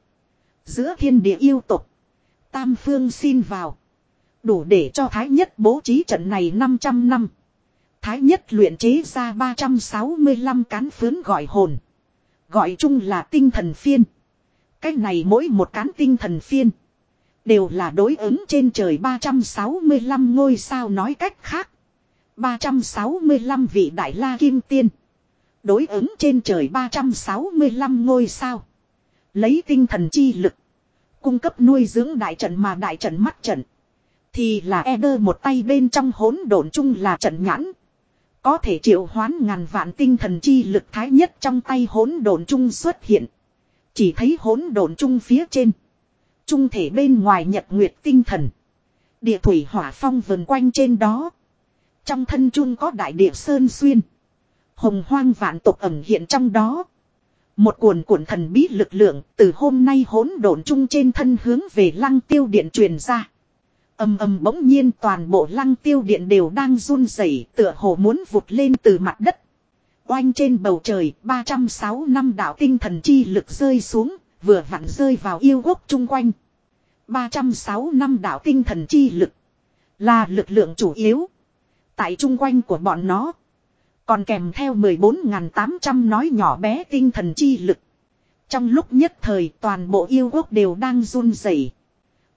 Giữa thiên địa yêu tục. Tam phương xin vào. Đủ để cho thái nhất bố trí trận này 500 năm. Thái nhất luyện chế ra 365 cán phướn gọi hồn. Gọi chung là tinh thần phiên. Cách này mỗi một cán tinh thần phiên. Đều là đối ứng trên trời 365 ngôi sao nói cách khác. 365 vị đại la kim tiên. Đối ứng trên trời 365 ngôi sao. Lấy tinh thần chi lực. Cung cấp nuôi dưỡng đại trận mà đại trận mắt trận. Thì là Eder một tay bên trong hỗn độn chung là trận nhãn. Có thể triệu hoán ngàn vạn tinh thần chi lực thái nhất trong tay hỗn độn chung xuất hiện. Chỉ thấy hỗn độn chung phía trên. Trung thể bên ngoài nhật nguyệt tinh thần. Địa thủy hỏa phong vần quanh trên đó. Trong thân chung có đại địa sơn xuyên. Hồng hoang vạn tộc ẩm hiện trong đó. Một cuồn cuộn thần bí lực lượng từ hôm nay hỗn độn chung trên thân hướng về lăng tiêu điện truyền ra. Âm âm bỗng nhiên toàn bộ lăng tiêu điện đều đang run rẩy tựa hồ muốn vụt lên từ mặt đất. Oanh trên bầu trời 306 năm đạo tinh thần chi lực rơi xuống, vừa vặn rơi vào yêu quốc chung quanh. 306 năm đạo tinh thần chi lực là lực lượng chủ yếu. Tại chung quanh của bọn nó còn kèm theo 14.800 nói nhỏ bé tinh thần chi lực. Trong lúc nhất thời toàn bộ yêu quốc đều đang run rẩy,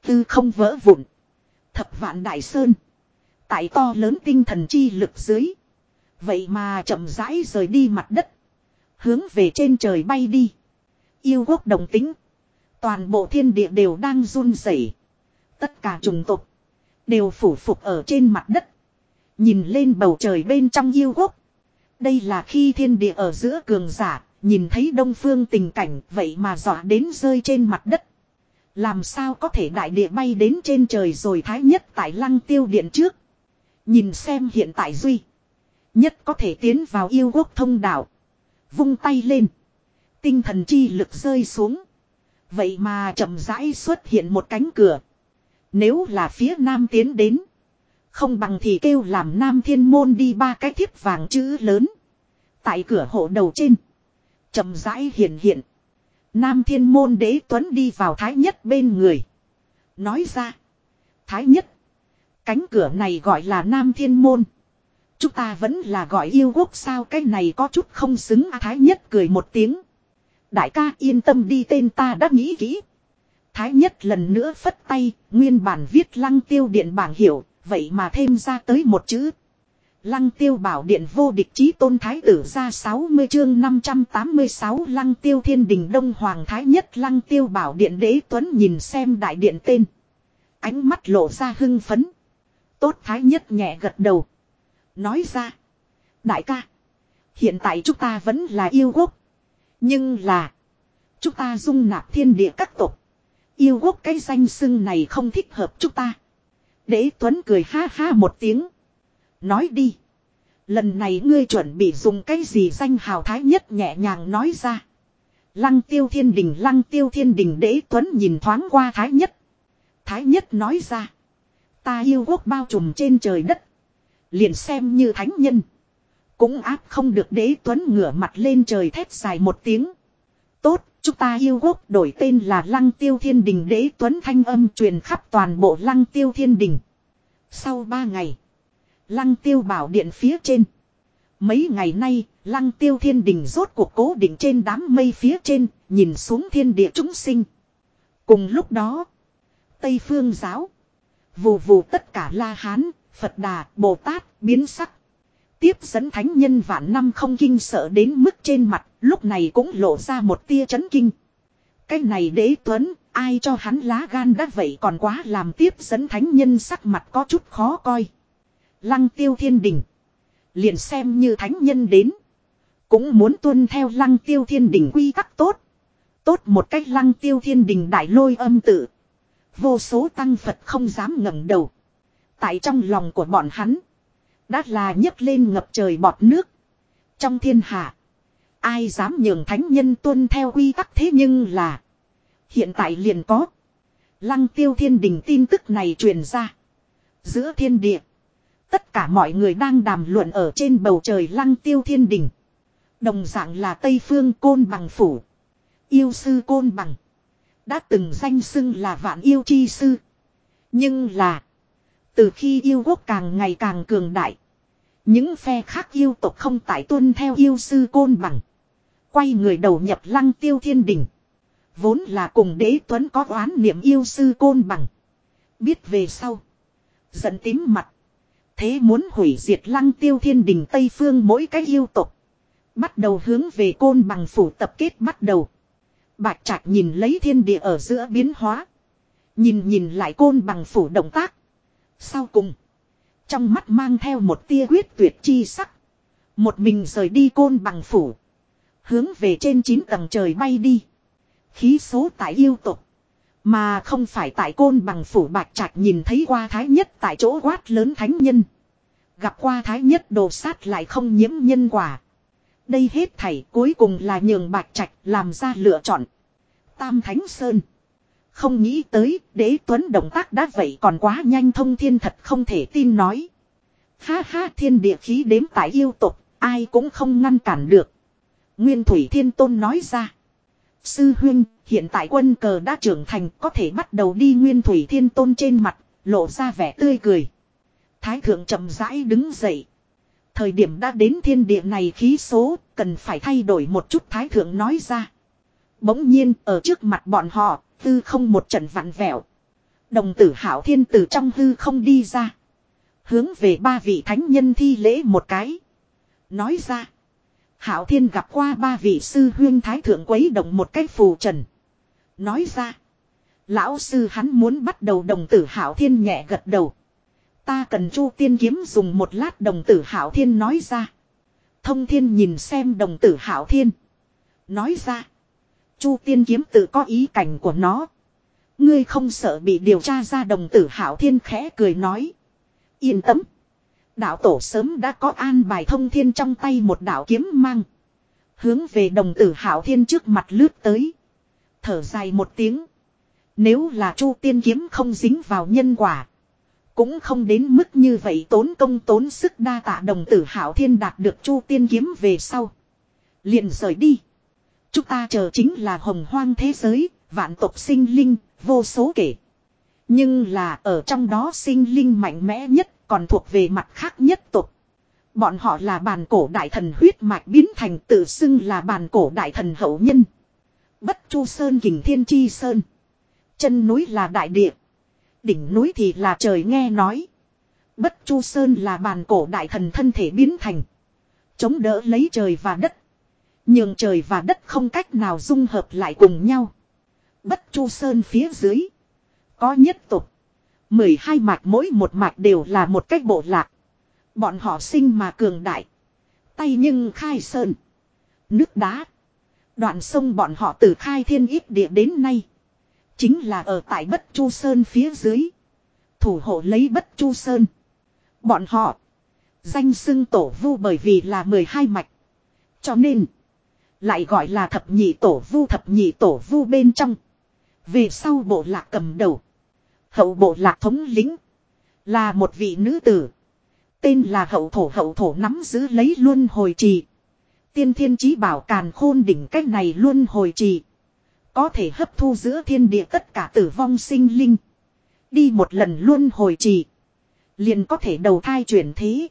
Tư không vỡ vụn. Thập vạn đại sơn. Tại to lớn tinh thần chi lực dưới. Vậy mà chậm rãi rời đi mặt đất. Hướng về trên trời bay đi. Yêu quốc đồng tính. Toàn bộ thiên địa đều đang run rẩy. Tất cả trùng tục. Đều phủ phục ở trên mặt đất. Nhìn lên bầu trời bên trong yêu quốc. Đây là khi thiên địa ở giữa cường giả, nhìn thấy đông phương tình cảnh vậy mà dọa đến rơi trên mặt đất. Làm sao có thể đại địa bay đến trên trời rồi thái nhất tại lăng tiêu điện trước. Nhìn xem hiện tại Duy. Nhất có thể tiến vào yêu quốc thông đạo. Vung tay lên. Tinh thần chi lực rơi xuống. Vậy mà chậm rãi xuất hiện một cánh cửa. Nếu là phía nam tiến đến. Không bằng thì kêu làm nam thiên môn đi ba cái thiếp vàng chữ lớn. Tại cửa hộ đầu trên. chậm rãi hiện hiện. Nam thiên môn đế tuấn đi vào thái nhất bên người. Nói ra. Thái nhất. Cánh cửa này gọi là nam thiên môn. Chúng ta vẫn là gọi yêu quốc sao cái này có chút không xứng à, Thái nhất cười một tiếng. Đại ca yên tâm đi tên ta đã nghĩ kỹ. Thái nhất lần nữa phất tay, nguyên bản viết lăng tiêu điện bảng hiểu vậy mà thêm ra tới một chữ. Lăng tiêu bảo điện vô địch chí tôn thái tử ra 60 chương 586 lăng tiêu thiên đình đông hoàng thái nhất lăng tiêu bảo điện đế tuấn nhìn xem đại điện tên. Ánh mắt lộ ra hưng phấn. Tốt thái nhất nhẹ gật đầu. Nói ra. Đại ca. Hiện tại chúng ta vẫn là yêu quốc. Nhưng là. Chúng ta dung nạp thiên địa các tộc. Yêu quốc cái danh xưng này không thích hợp chúng ta. Đế Tuấn cười ha ha một tiếng. Nói đi. Lần này ngươi chuẩn bị dùng cái gì danh hào thái nhất nhẹ nhàng nói ra. Lăng tiêu thiên đình, lăng tiêu thiên đình, đế Tuấn nhìn thoáng qua thái nhất. Thái nhất nói ra. Ta yêu quốc bao trùm trên trời đất. Liền xem như thánh nhân. Cũng áp không được đế Tuấn ngửa mặt lên trời thét dài một tiếng. Tốt, chúng ta yêu quốc đổi tên là Lăng Tiêu Thiên Đình đế Tuấn thanh âm truyền khắp toàn bộ Lăng Tiêu Thiên Đình. Sau ba ngày, Lăng Tiêu bảo điện phía trên. Mấy ngày nay, Lăng Tiêu Thiên Đình rốt cuộc cố định trên đám mây phía trên, nhìn xuống thiên địa chúng sinh. Cùng lúc đó, Tây Phương Giáo, vù vù tất cả La Hán, Phật Đà, Bồ Tát, biến sắc. Tiếp dẫn thánh nhân vạn năm không kinh sợ đến mức trên mặt, lúc này cũng lộ ra một tia chấn kinh. Cái này đế tuấn, ai cho hắn lá gan đã vậy còn quá làm tiếp dẫn thánh nhân sắc mặt có chút khó coi. Lăng tiêu thiên đình. Liền xem như thánh nhân đến. Cũng muốn tuân theo lăng tiêu thiên đình quy tắc tốt. Tốt một cách lăng tiêu thiên đình đại lôi âm tử Vô số tăng Phật không dám ngẩng đầu. Tại trong lòng của bọn hắn. Đã là nhấc lên ngập trời bọt nước. Trong thiên hạ. Ai dám nhường thánh nhân tuân theo quy tắc thế nhưng là. Hiện tại liền có. Lăng tiêu thiên đình tin tức này truyền ra. Giữa thiên địa. Tất cả mọi người đang đàm luận ở trên bầu trời lăng tiêu thiên đình. Đồng dạng là Tây Phương Côn Bằng Phủ. Yêu sư Côn Bằng. Đã từng danh xưng là vạn yêu chi sư. Nhưng là. Từ khi yêu quốc càng ngày càng cường đại. Những phe khác yêu tộc không tại tuân theo yêu sư côn bằng. Quay người đầu nhập lăng tiêu thiên đình. Vốn là cùng đế tuấn có oán niệm yêu sư côn bằng. Biết về sau. Giận tím mặt. Thế muốn hủy diệt lăng tiêu thiên đình Tây Phương mỗi cái yêu tộc. Bắt đầu hướng về côn bằng phủ tập kết bắt đầu. Bạch trạch nhìn lấy thiên địa ở giữa biến hóa. Nhìn nhìn lại côn bằng phủ động tác. Sau cùng. Trong mắt mang theo một tia huyết tuyệt chi sắc. Một mình rời đi côn bằng phủ. Hướng về trên chín tầng trời bay đi. Khí số tại yêu tục. Mà không phải tại côn bằng phủ bạch trạch nhìn thấy qua thái nhất tại chỗ quát lớn thánh nhân. Gặp qua thái nhất đồ sát lại không nhiễm nhân quả. Đây hết thảy cuối cùng là nhường bạch trạch làm ra lựa chọn. Tam Thánh Sơn. Không nghĩ tới đế tuấn động tác đã vậy còn quá nhanh thông thiên thật không thể tin nói. Ha ha thiên địa khí đếm tại yêu tục, ai cũng không ngăn cản được. Nguyên Thủy Thiên Tôn nói ra. Sư huynh, hiện tại quân cờ đã trưởng thành có thể bắt đầu đi Nguyên Thủy Thiên Tôn trên mặt, lộ ra vẻ tươi cười. Thái thượng chậm rãi đứng dậy. Thời điểm đã đến thiên địa này khí số, cần phải thay đổi một chút thái thượng nói ra. Bỗng nhiên, ở trước mặt bọn họ, Tư không một trận vặn vẹo. Đồng tử hảo thiên từ trong hư không đi ra. Hướng về ba vị thánh nhân thi lễ một cái. Nói ra. Hảo thiên gặp qua ba vị sư huyên thái thượng quấy động một cái phù trần. Nói ra. Lão sư hắn muốn bắt đầu đồng tử hảo thiên nhẹ gật đầu. Ta cần chu tiên kiếm dùng một lát đồng tử hảo thiên nói ra. Thông thiên nhìn xem đồng tử hảo thiên. Nói ra. Chu tiên kiếm tự có ý cảnh của nó. Ngươi không sợ bị điều tra ra đồng tử hảo thiên khẽ cười nói. Yên tâm. Đạo tổ sớm đã có an bài thông thiên trong tay một đạo kiếm mang. Hướng về đồng tử hảo thiên trước mặt lướt tới. Thở dài một tiếng. Nếu là chu tiên kiếm không dính vào nhân quả. Cũng không đến mức như vậy tốn công tốn sức đa tạ đồng tử hảo thiên đạt được chu tiên kiếm về sau. liền rời đi. Chúng ta chờ chính là hồng hoang thế giới, vạn tộc sinh linh, vô số kể. Nhưng là ở trong đó sinh linh mạnh mẽ nhất còn thuộc về mặt khác nhất tộc. Bọn họ là bàn cổ đại thần huyết mạch biến thành tự xưng là bàn cổ đại thần hậu nhân. Bất chu sơn kình thiên chi sơn. Chân núi là đại địa. Đỉnh núi thì là trời nghe nói. Bất chu sơn là bàn cổ đại thần thân thể biến thành. Chống đỡ lấy trời và đất. Nhường trời và đất không cách nào dung hợp lại cùng nhau. Bất chu sơn phía dưới. Có nhất tục. mười hai mạch mỗi một mạch đều là một cách bộ lạc. Bọn họ sinh mà cường đại. Tay nhưng khai sơn. Nước đá. Đoạn sông bọn họ từ khai thiên ít địa đến nay. Chính là ở tại Bất Chu Sơn phía dưới. Thủ hộ lấy Bất Chu Sơn. Bọn họ. Danh xưng tổ vu bởi vì là 12 mạch. Cho nên. Lại gọi là thập nhị tổ vu thập nhị tổ vu bên trong. Về sau bộ lạc cầm đầu. Hậu bộ lạc thống lĩnh. Là một vị nữ tử. Tên là hậu thổ hậu thổ nắm giữ lấy luân hồi trì. Tiên thiên chí bảo càn khôn đỉnh cách này luân hồi trì. Có thể hấp thu giữa thiên địa tất cả tử vong sinh linh. Đi một lần luân hồi trì. Liền có thể đầu thai chuyển thế.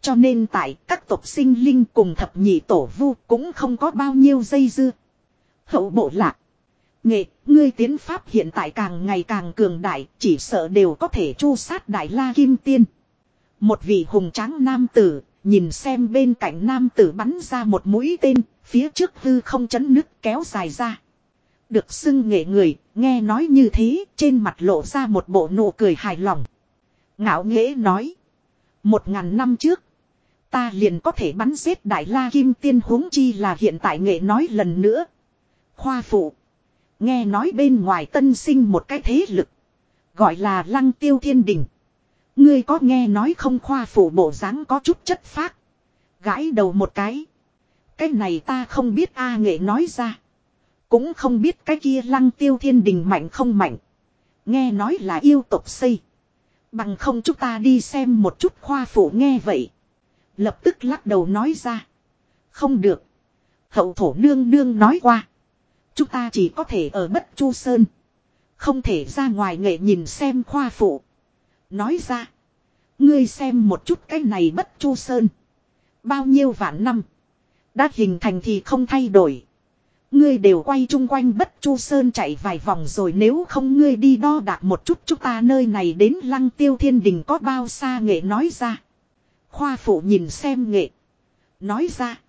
Cho nên tại các tộc sinh linh cùng thập nhị tổ vu cũng không có bao nhiêu dây dưa. Hậu bộ lạc. Nghệ, ngươi tiến pháp hiện tại càng ngày càng cường đại, chỉ sợ đều có thể chu sát đại la kim tiên. Một vị hùng tráng nam tử, nhìn xem bên cạnh nam tử bắn ra một mũi tên, phía trước hư không chấn nứt kéo dài ra. Được xưng nghệ người, nghe nói như thế, trên mặt lộ ra một bộ nụ cười hài lòng. Ngạo nghễ nói. Một ngàn năm trước, ta liền có thể bắn giết đại la kim tiên huống chi là hiện tại nghệ nói lần nữa. Khoa phụ. Nghe nói bên ngoài tân sinh một cái thế lực. Gọi là lăng tiêu thiên đình. Ngươi có nghe nói không khoa phụ bộ dáng có chút chất phác. Gãi đầu một cái. Cái này ta không biết A nghệ nói ra. Cũng không biết cái kia lăng tiêu thiên đình mạnh không mạnh. Nghe nói là yêu tộc xây. Bằng không chúng ta đi xem một chút khoa phụ nghe vậy. Lập tức lắc đầu nói ra. Không được. Hậu thổ nương nương nói qua. Chúng ta chỉ có thể ở bất chu sơn. Không thể ra ngoài nghệ nhìn xem khoa phụ. Nói ra. Ngươi xem một chút cái này bất chu sơn. Bao nhiêu vạn năm. Đã hình thành thì không thay đổi. Ngươi đều quay chung quanh bất chu sơn chạy vài vòng rồi nếu không ngươi đi đo đạc một chút chúng ta nơi này đến lăng tiêu thiên đình có bao xa nghệ nói ra. Khoa phụ nhìn xem nghệ. Nói ra.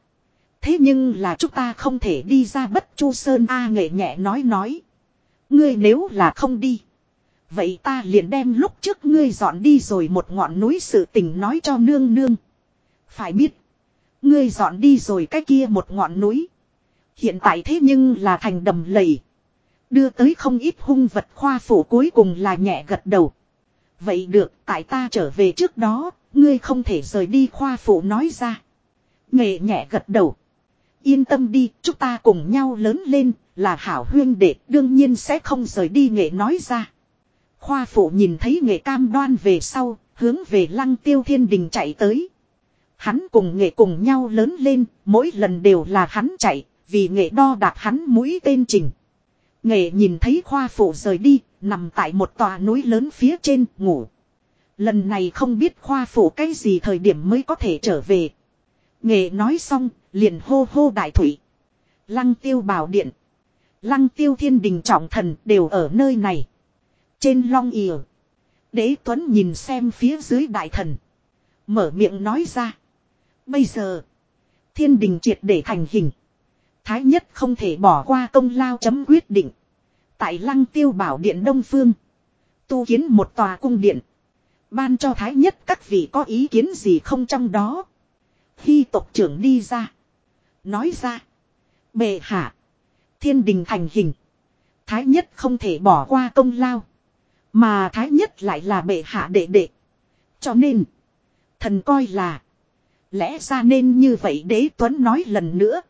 Thế nhưng là chúng ta không thể đi ra bất chu sơn A nghệ nhẹ nói nói. Ngươi nếu là không đi. Vậy ta liền đem lúc trước ngươi dọn đi rồi một ngọn núi sự tình nói cho nương nương. Phải biết. Ngươi dọn đi rồi cái kia một ngọn núi. Hiện tại thế nhưng là thành đầm lầy. Đưa tới không ít hung vật khoa phủ cuối cùng là nhẹ gật đầu. Vậy được, tại ta trở về trước đó, ngươi không thể rời đi khoa phụ nói ra. Nghệ nhẹ gật đầu. Yên tâm đi, chúng ta cùng nhau lớn lên, là hảo huyên đệ, đương nhiên sẽ không rời đi nghệ nói ra. Khoa phụ nhìn thấy nghệ cam đoan về sau, hướng về lăng tiêu thiên đình chạy tới. Hắn cùng nghệ cùng nhau lớn lên, mỗi lần đều là hắn chạy, vì nghệ đo đạc hắn mũi tên trình. Nghệ nhìn thấy khoa phụ rời đi, nằm tại một tòa núi lớn phía trên, ngủ. Lần này không biết khoa phụ cái gì thời điểm mới có thể trở về. Nghệ nói xong, liền hô hô đại thủy. Lăng tiêu bảo điện. Lăng tiêu thiên đình trọng thần đều ở nơi này. Trên long ỉa. Đế Tuấn nhìn xem phía dưới đại thần. Mở miệng nói ra. Bây giờ. Thiên đình triệt để thành hình. Thái nhất không thể bỏ qua công lao chấm quyết định. Tại lăng tiêu bảo điện Đông Phương. Tu kiến một tòa cung điện. Ban cho thái nhất các vị có ý kiến gì không trong đó. Khi tộc trưởng đi ra. Nói ra. Bệ hạ. Thiên đình thành hình. Thái nhất không thể bỏ qua công lao. Mà thái nhất lại là bệ hạ đệ đệ. Cho nên. Thần coi là. Lẽ ra nên như vậy đế tuấn nói lần nữa.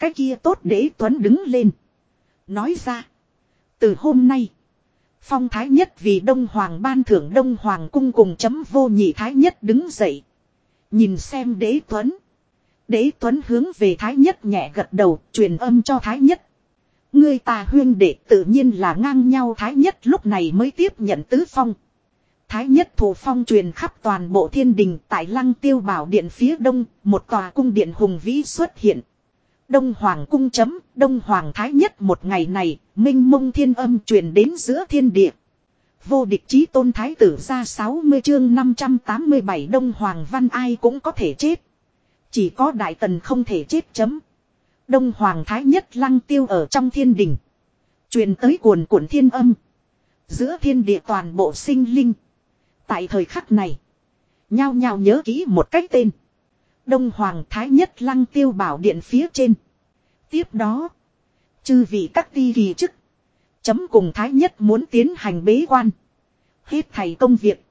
Cái kia tốt đế tuấn đứng lên. Nói ra. Từ hôm nay. Phong thái nhất vì Đông Hoàng ban thưởng Đông Hoàng cung cùng chấm vô nhị thái nhất đứng dậy. Nhìn xem đế tuấn. Đế tuấn hướng về thái nhất nhẹ gật đầu truyền âm cho thái nhất. Ngươi ta huyên đệ tự nhiên là ngang nhau thái nhất lúc này mới tiếp nhận tứ phong. Thái nhất thủ phong truyền khắp toàn bộ thiên đình tại lăng tiêu bảo điện phía đông, một tòa cung điện hùng vĩ xuất hiện. Đông Hoàng cung chấm, Đông Hoàng thái nhất một ngày này, minh mông thiên âm truyền đến giữa thiên địa. Vô địch chí tôn thái tử ra 60 chương 587 Đông Hoàng văn ai cũng có thể chết. Chỉ có đại tần không thể chết chấm. Đông Hoàng thái nhất lăng tiêu ở trong thiên đình. Truyền tới cuồn cuộn thiên âm. Giữa thiên địa toàn bộ sinh linh. Tại thời khắc này. Nhao nhao nhớ kỹ một cách tên. Đông Hoàng Thái Nhất Lăng Tiêu Bảo Điện phía trên. Tiếp đó. Chư vị các ti kỳ chức. Chấm cùng Thái Nhất muốn tiến hành bế quan. Hết thầy công việc.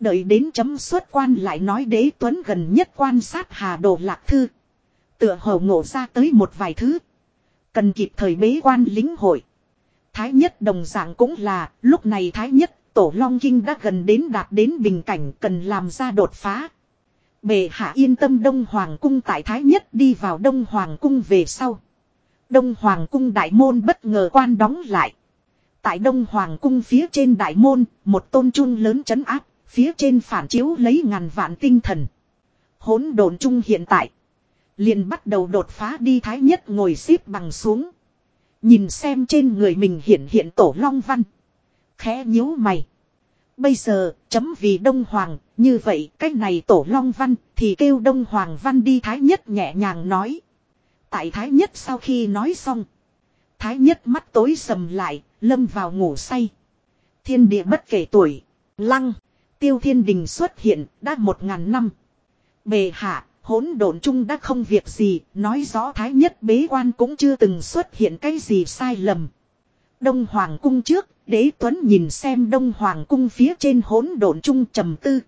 Đợi đến chấm xuất quan lại nói đế tuấn gần nhất quan sát hà đồ lạc thư. Tựa hồ ngộ ra tới một vài thứ. Cần kịp thời bế quan lính hội. Thái nhất đồng dạng cũng là, lúc này thái nhất, tổ long kinh đã gần đến đạt đến bình cảnh cần làm ra đột phá. Bề hạ yên tâm Đông Hoàng cung tại Thái Nhất đi vào Đông Hoàng cung về sau. Đông Hoàng cung đại môn bất ngờ quan đóng lại. Tại Đông Hoàng cung phía trên đại môn, một tôn trung lớn chấn áp, phía trên phản chiếu lấy ngàn vạn tinh thần. Hỗn độn trung hiện tại. Liền bắt đầu đột phá đi Thái Nhất ngồi xếp bằng xuống. Nhìn xem trên người mình hiện hiện tổ long văn. Khẽ nhíu mày. Bây giờ, chấm vì Đông Hoàng, như vậy cái này tổ Long Văn thì kêu Đông Hoàng Văn đi Thái Nhất nhẹ nhàng nói. Tại Thái Nhất sau khi nói xong. Thái Nhất mắt tối sầm lại, lâm vào ngủ say. Thiên địa bất kể tuổi, lăng, tiêu thiên đình xuất hiện đã một ngàn năm. Bề hạ, hỗn độn chung đã không việc gì, nói rõ Thái Nhất bế quan cũng chưa từng xuất hiện cái gì sai lầm. Đông Hoàng cung trước, đế tuấn nhìn xem Đông Hoàng cung phía trên hỗn độn trung trầm tư.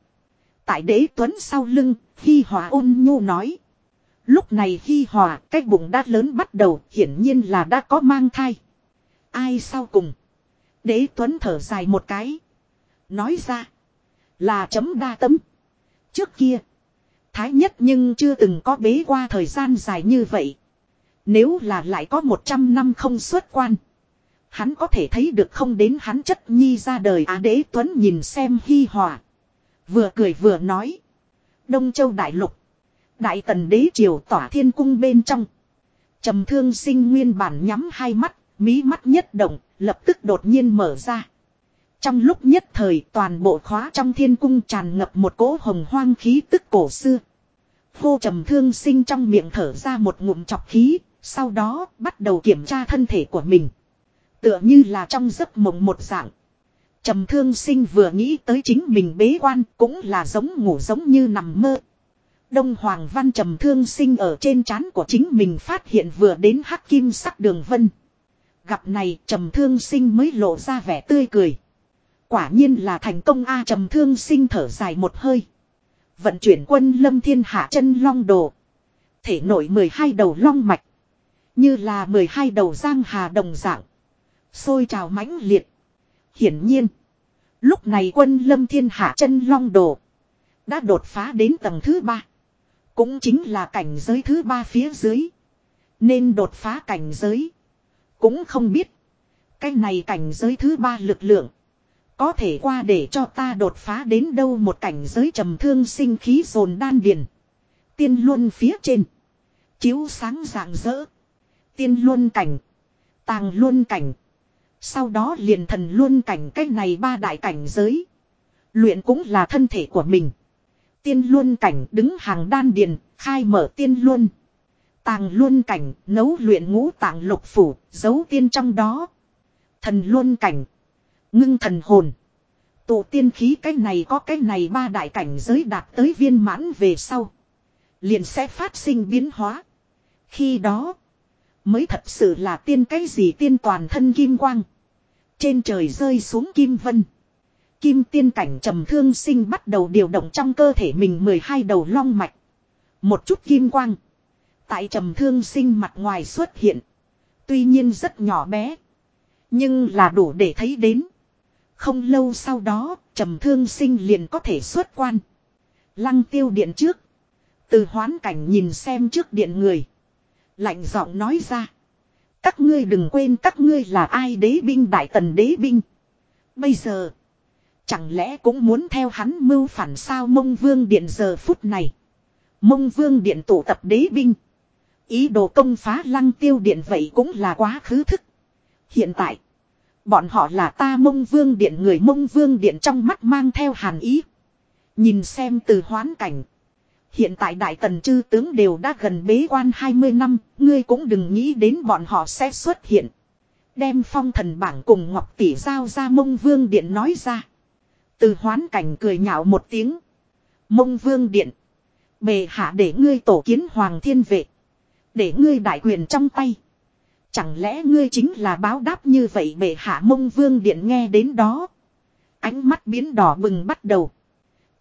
Tại đế tuấn sau lưng, Hi Hòa ôn nhu nói. Lúc này Hi Hòa, cái bụng đã lớn bắt đầu, hiển nhiên là đã có mang thai. Ai sau cùng? Đế tuấn thở dài một cái. Nói ra, là chấm đa tấm. Trước kia, thái nhất nhưng chưa từng có bế qua thời gian dài như vậy. Nếu là lại có 100 năm không xuất quan. Hắn có thể thấy được không đến hắn chất nhi ra đời á đế tuấn nhìn xem hi hòa. Vừa cười vừa nói. Đông châu đại lục. Đại tần đế triều tỏa thiên cung bên trong. trầm thương sinh nguyên bản nhắm hai mắt, mí mắt nhất động, lập tức đột nhiên mở ra. Trong lúc nhất thời toàn bộ khóa trong thiên cung tràn ngập một cỗ hồng hoang khí tức cổ xưa. Khô trầm thương sinh trong miệng thở ra một ngụm chọc khí, sau đó bắt đầu kiểm tra thân thể của mình. Tựa như là trong giấc mộng một dạng. Trầm thương sinh vừa nghĩ tới chính mình bế quan cũng là giống ngủ giống như nằm mơ. Đông Hoàng Văn trầm thương sinh ở trên trán của chính mình phát hiện vừa đến hắc kim sắc đường vân. Gặp này trầm thương sinh mới lộ ra vẻ tươi cười. Quả nhiên là thành công A à, trầm thương sinh thở dài một hơi. Vận chuyển quân lâm thiên hạ chân long đồ. Thể nổi 12 đầu long mạch. Như là 12 đầu giang hà đồng dạng. Xôi trào mãnh liệt. Hiển nhiên. Lúc này quân lâm thiên hạ chân long đồ. Đã đột phá đến tầng thứ ba. Cũng chính là cảnh giới thứ ba phía dưới. Nên đột phá cảnh giới. Cũng không biết. Cái này cảnh giới thứ ba lực lượng. Có thể qua để cho ta đột phá đến đâu một cảnh giới trầm thương sinh khí dồn đan điền. Tiên luân phía trên. Chiếu sáng rạng rỡ. Tiên luân cảnh. Tàng luân cảnh. Sau đó liền thần luôn cảnh cách này ba đại cảnh giới. Luyện cũng là thân thể của mình. Tiên luôn cảnh đứng hàng đan điền, khai mở tiên luôn Tàng luôn cảnh, nấu luyện ngũ tạng lục phủ, giấu tiên trong đó. Thần luôn cảnh, ngưng thần hồn. Tụ tiên khí cái này có cái này ba đại cảnh giới đạt tới viên mãn về sau. Liền sẽ phát sinh biến hóa. Khi đó, mới thật sự là tiên cái gì tiên toàn thân kim quang. Trên trời rơi xuống kim vân. Kim tiên cảnh trầm thương sinh bắt đầu điều động trong cơ thể mình 12 đầu long mạch. Một chút kim quang. Tại trầm thương sinh mặt ngoài xuất hiện. Tuy nhiên rất nhỏ bé. Nhưng là đủ để thấy đến. Không lâu sau đó, trầm thương sinh liền có thể xuất quan. Lăng tiêu điện trước. Từ hoán cảnh nhìn xem trước điện người. Lạnh giọng nói ra. Các ngươi đừng quên các ngươi là ai đế binh, đại tần đế binh. Bây giờ. Chẳng lẽ cũng muốn theo hắn mưu phản sao mông vương điện giờ phút này. Mông vương điện tụ tập đế binh. Ý đồ công phá lăng tiêu điện vậy cũng là quá khứ thức. Hiện tại. Bọn họ là ta mông vương điện, người mông vương điện trong mắt mang theo hàn ý. Nhìn xem từ hoán cảnh. Hiện tại đại tần chư tướng đều đã gần bế quan 20 năm, ngươi cũng đừng nghĩ đến bọn họ sẽ xuất hiện. Đem phong thần bảng cùng Ngọc Tỷ giao ra mông vương điện nói ra. Từ hoán cảnh cười nhạo một tiếng. Mông vương điện. Bề hạ để ngươi tổ kiến hoàng thiên vệ. Để ngươi đại quyền trong tay. Chẳng lẽ ngươi chính là báo đáp như vậy bệ hạ mông vương điện nghe đến đó. Ánh mắt biến đỏ bừng bắt đầu.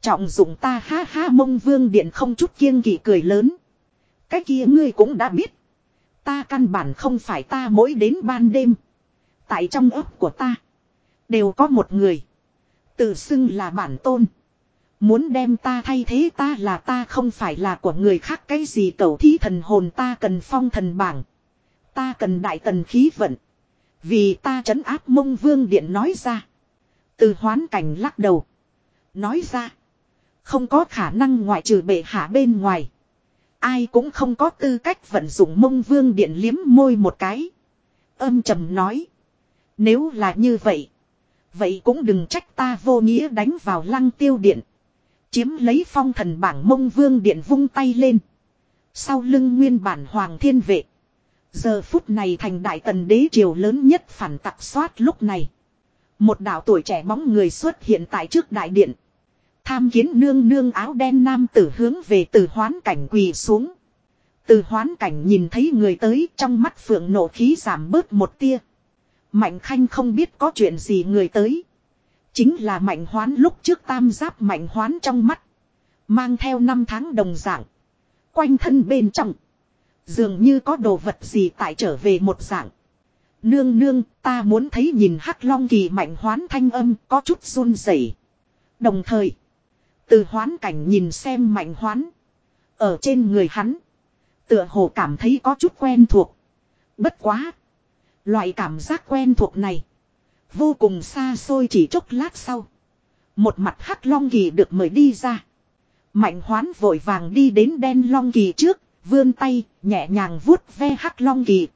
Trọng dụng ta, ha ha, mông vương điện không chút kiêng kỵ cười lớn. Cái kia ngươi cũng đã biết. Ta căn bản không phải ta mỗi đến ban đêm. Tại trong ấp của ta. Đều có một người. Tự xưng là bản tôn. Muốn đem ta thay thế ta là ta, không phải là của người khác cái gì cầu thí thần hồn ta cần phong thần bảng. Ta cần đại tần khí vận. Vì ta trấn áp mông vương điện nói ra. Từ hoán cảnh lắc đầu. Nói ra. Không có khả năng ngoại trừ bệ hạ bên ngoài. Ai cũng không có tư cách vận dụng mông vương điện liếm môi một cái. Âm trầm nói. Nếu là như vậy. Vậy cũng đừng trách ta vô nghĩa đánh vào lăng tiêu điện. Chiếm lấy phong thần bảng mông vương điện vung tay lên. Sau lưng nguyên bản hoàng thiên vệ. Giờ phút này thành đại tần đế triều lớn nhất phản tặc soát lúc này. Một đạo tuổi trẻ bóng người xuất hiện tại trước đại điện. Tham kiến nương nương áo đen nam tử hướng về từ hoán cảnh quỳ xuống. Từ hoán cảnh nhìn thấy người tới, trong mắt phượng nổ khí giảm bớt một tia. Mạnh khanh không biết có chuyện gì người tới. Chính là mạnh hoán lúc trước tam giáp mạnh hoán trong mắt. Mang theo năm tháng đồng dạng. Quanh thân bên trong. Dường như có đồ vật gì tại trở về một dạng. Nương nương, ta muốn thấy nhìn hắc long kỳ mạnh hoán thanh âm có chút run rẩy. Đồng thời. Từ hoán cảnh nhìn xem mạnh hoán. Ở trên người hắn. Tựa hồ cảm thấy có chút quen thuộc. Bất quá. Loại cảm giác quen thuộc này. Vô cùng xa xôi chỉ chốc lát sau. Một mặt hắc long kỳ được mời đi ra. Mạnh hoán vội vàng đi đến đen long kỳ trước. Vươn tay, nhẹ nhàng vuốt ve hắc long kỳ.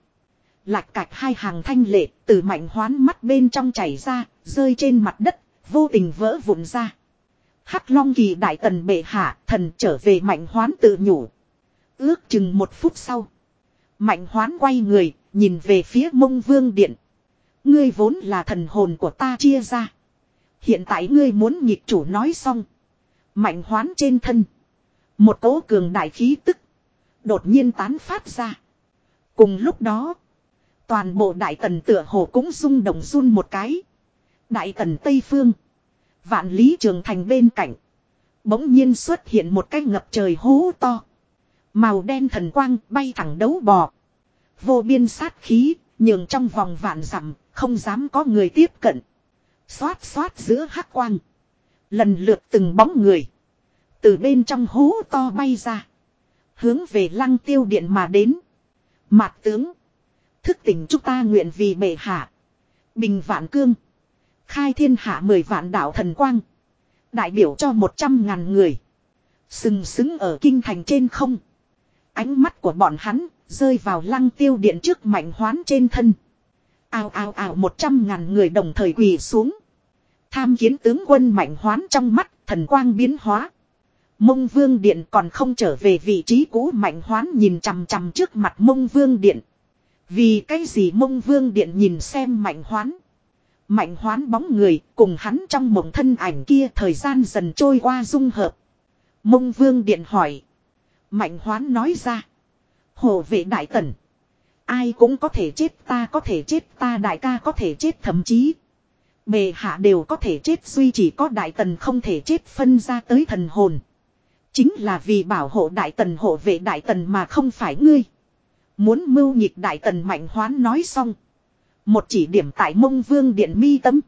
Lạch cạch hai hàng thanh lệ từ mạnh hoán mắt bên trong chảy ra. Rơi trên mặt đất. Vô tình vỡ vụn ra. Hắc long kỳ đại tần bệ hạ, thần trở về mạnh hoán tự nhủ. Ước chừng một phút sau. Mạnh hoán quay người, nhìn về phía mông vương điện. Ngươi vốn là thần hồn của ta chia ra. Hiện tại ngươi muốn nhịp chủ nói xong. Mạnh hoán trên thân. Một cố cường đại khí tức. Đột nhiên tán phát ra. Cùng lúc đó. Toàn bộ đại tần tựa hồ cũng rung động run một cái. Đại tần Tây Phương. Vạn lý trường thành bên cạnh. Bỗng nhiên xuất hiện một cái ngập trời hố to. Màu đen thần quang bay thẳng đấu bò. Vô biên sát khí, nhường trong vòng vạn dặm không dám có người tiếp cận. Xoát xoát giữa hắc quang. Lần lượt từng bóng người. Từ bên trong hố to bay ra. Hướng về lăng tiêu điện mà đến. Mạc tướng. Thức tỉnh chúng ta nguyện vì bệ hạ. Bình vạn cương. Khai thiên hạ mười vạn đạo thần quang. Đại biểu cho một trăm ngàn người. Sừng sững ở kinh thành trên không. Ánh mắt của bọn hắn rơi vào lăng tiêu điện trước mạnh hoán trên thân. ao ao ao, một trăm ngàn người đồng thời quỳ xuống. Tham kiến tướng quân mạnh hoán trong mắt thần quang biến hóa. Mông vương điện còn không trở về vị trí cũ mạnh hoán nhìn chằm chằm trước mặt mông vương điện. Vì cái gì mông vương điện nhìn xem mạnh hoán. Mạnh hoán bóng người, cùng hắn trong mộng thân ảnh kia thời gian dần trôi qua dung hợp. Mông vương điện hỏi. Mạnh hoán nói ra. Hồ vệ đại tần. Ai cũng có thể chết, ta có thể chết, ta đại ca có thể chết, thậm chí. Bề hạ đều có thể chết, duy chỉ có đại tần không thể chết phân ra tới thần hồn. Chính là vì bảo hộ đại tần, hộ vệ đại tần mà không phải ngươi. Muốn mưu nhịp đại tần, mạnh hoán nói xong. Một chỉ điểm tại mông vương điện mi tâm.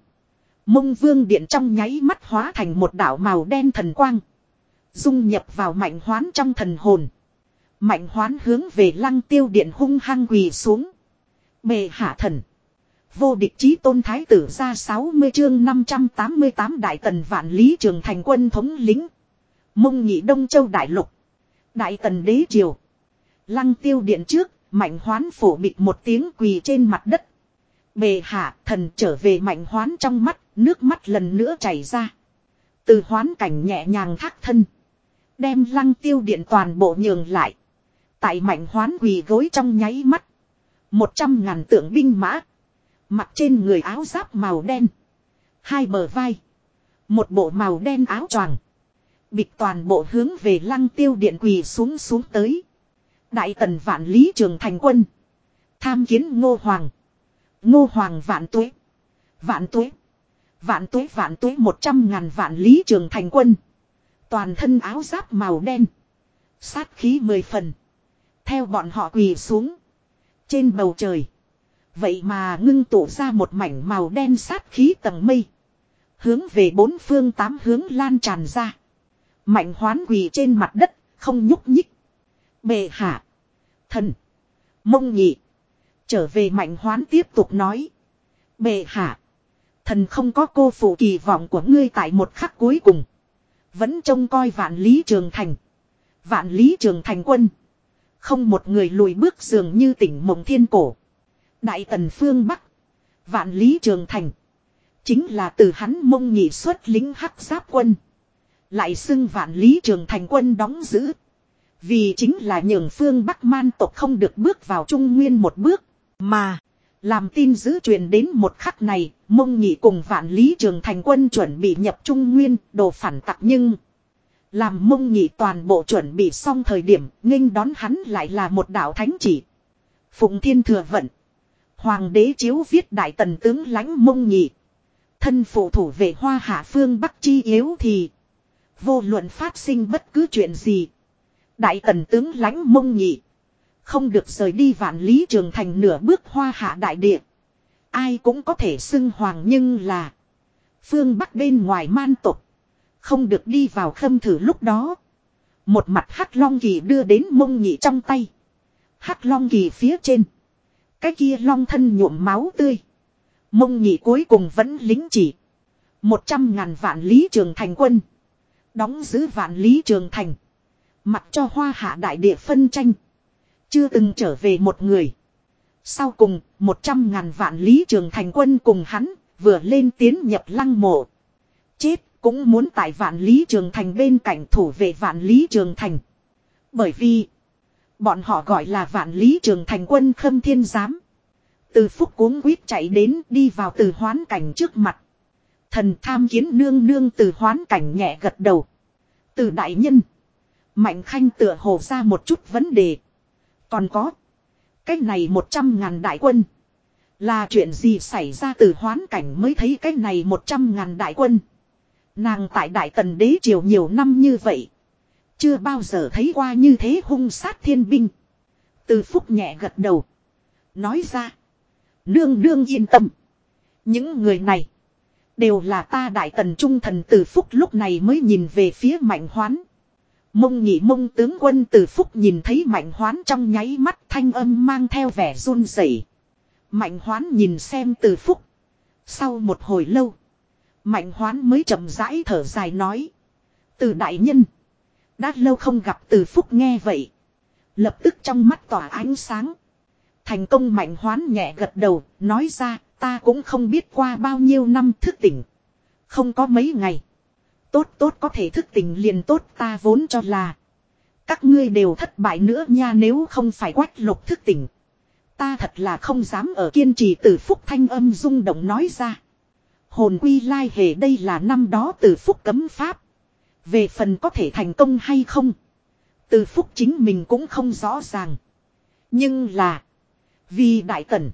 Mông vương điện trong nháy mắt hóa thành một đảo màu đen thần quang. Dung nhập vào mạnh hoán trong thần hồn. Mạnh hoán hướng về lăng tiêu điện hung hăng quỳ xuống. Bề hạ thần. Vô địch chí tôn thái tử ra 60 chương 588 đại tần vạn lý trường thành quân thống lính. Mông nhị Đông Châu Đại Lục. Đại tần đế triều. Lăng tiêu điện trước, mạnh hoán phổ bịch một tiếng quỳ trên mặt đất. Bề hạ thần trở về mạnh hoán trong mắt, nước mắt lần nữa chảy ra. Từ hoán cảnh nhẹ nhàng thác thân. Đem lăng tiêu điện toàn bộ nhường lại. Tại mạnh hoán quỳ gối trong nháy mắt. Một trăm ngàn tượng binh mã. Mặc trên người áo giáp màu đen. Hai bờ vai. Một bộ màu đen áo choàng. Bịch toàn bộ hướng về lăng tiêu điện quỳ xuống xuống tới. Đại tần vạn lý trường thành quân. Tham kiến ngô hoàng. Ngô hoàng vạn tuế. Vạn tuế. Vạn tuế vạn tuế một trăm ngàn vạn lý trường thành quân. Toàn thân áo giáp màu đen. Sát khí mười phần. Theo bọn họ quỳ xuống. Trên bầu trời. Vậy mà ngưng tụ ra một mảnh màu đen sát khí tầng mây. Hướng về bốn phương tám hướng lan tràn ra. Mạnh hoán quỳ trên mặt đất, không nhúc nhích. Bệ hạ. Thần. Mông nhị. Trở về mạnh hoán tiếp tục nói. Bệ hạ. Thần không có cô phụ kỳ vọng của ngươi tại một khắc cuối cùng. Vẫn trông coi vạn lý trường thành. Vạn lý trường thành quân. Không một người lùi bước dường như tỉnh mộng thiên cổ. Đại tần phương Bắc. Vạn lý trường thành. Chính là từ hắn mông nhị xuất lính hắc giáp quân. Lại xưng vạn lý trường thành quân đóng giữ. Vì chính là nhường phương Bắc man tộc không được bước vào Trung Nguyên một bước. Mà, làm tin giữ truyền đến một khắc này, mông nhị cùng vạn lý trường thành quân chuẩn bị nhập Trung Nguyên, đồ phản tặc nhưng... Làm mông nhị toàn bộ chuẩn bị xong thời điểm, nghênh đón hắn lại là một đạo thánh chỉ. Phụng thiên thừa vận. Hoàng đế chiếu viết đại tần tướng lãnh mông nhị. Thân phụ thủ về hoa hạ phương Bắc chi yếu thì... Vô luận phát sinh bất cứ chuyện gì. Đại tần tướng lãnh mông nhị. Không được rời đi vạn lý trường thành nửa bước hoa hạ đại địa. Ai cũng có thể xưng hoàng nhưng là. Phương Bắc bên ngoài man tục. Không được đi vào khâm thử lúc đó. Một mặt hắc long kỳ đưa đến mông nhị trong tay. Hắc long kỳ phía trên. Cái kia long thân nhuộm máu tươi. Mông nhị cuối cùng vẫn lính chỉ. Một trăm ngàn vạn lý trường thành quân. Đóng giữ vạn lý trường thành. Mặc cho hoa hạ đại địa phân tranh. Chưa từng trở về một người. Sau cùng, một trăm ngàn vạn lý trường thành quân cùng hắn, vừa lên tiến nhập lăng mộ. Chết, cũng muốn tại vạn lý trường thành bên cạnh thủ vệ vạn lý trường thành. Bởi vì, bọn họ gọi là vạn lý trường thành quân khâm thiên giám. Từ phúc cuống quýt chạy đến đi vào từ hoán cảnh trước mặt. Thần tham kiến nương nương từ hoán cảnh nhẹ gật đầu. Từ đại nhân. Mạnh khanh tựa hồ ra một chút vấn đề. Còn có. Cái này một trăm ngàn đại quân. Là chuyện gì xảy ra từ hoán cảnh mới thấy cái này một trăm ngàn đại quân. Nàng tại đại tần đế triều nhiều năm như vậy. Chưa bao giờ thấy qua như thế hung sát thiên binh. Từ phúc nhẹ gật đầu. Nói ra. Nương nương yên tâm. Những người này. Đều là ta đại tần trung thần từ phúc lúc này mới nhìn về phía mạnh hoán. Mông nhị mông tướng quân từ phúc nhìn thấy mạnh hoán trong nháy mắt thanh âm mang theo vẻ run rẩy. Mạnh hoán nhìn xem từ phúc. Sau một hồi lâu. Mạnh hoán mới chậm rãi thở dài nói. Từ đại nhân. Đã lâu không gặp từ phúc nghe vậy. Lập tức trong mắt tỏa ánh sáng. Thành công mạnh hoán nhẹ gật đầu, nói ra, ta cũng không biết qua bao nhiêu năm thức tỉnh. Không có mấy ngày. Tốt tốt có thể thức tỉnh liền tốt, ta vốn cho là. Các ngươi đều thất bại nữa nha, nếu không phải quách lục thức tỉnh. Ta thật là không dám ở kiên trì từ phúc thanh âm rung động nói ra. Hồn quy lai hề đây là năm đó từ phúc cấm pháp. Về phần có thể thành công hay không. Từ phúc chính mình cũng không rõ ràng. Nhưng là. Vì đại tần.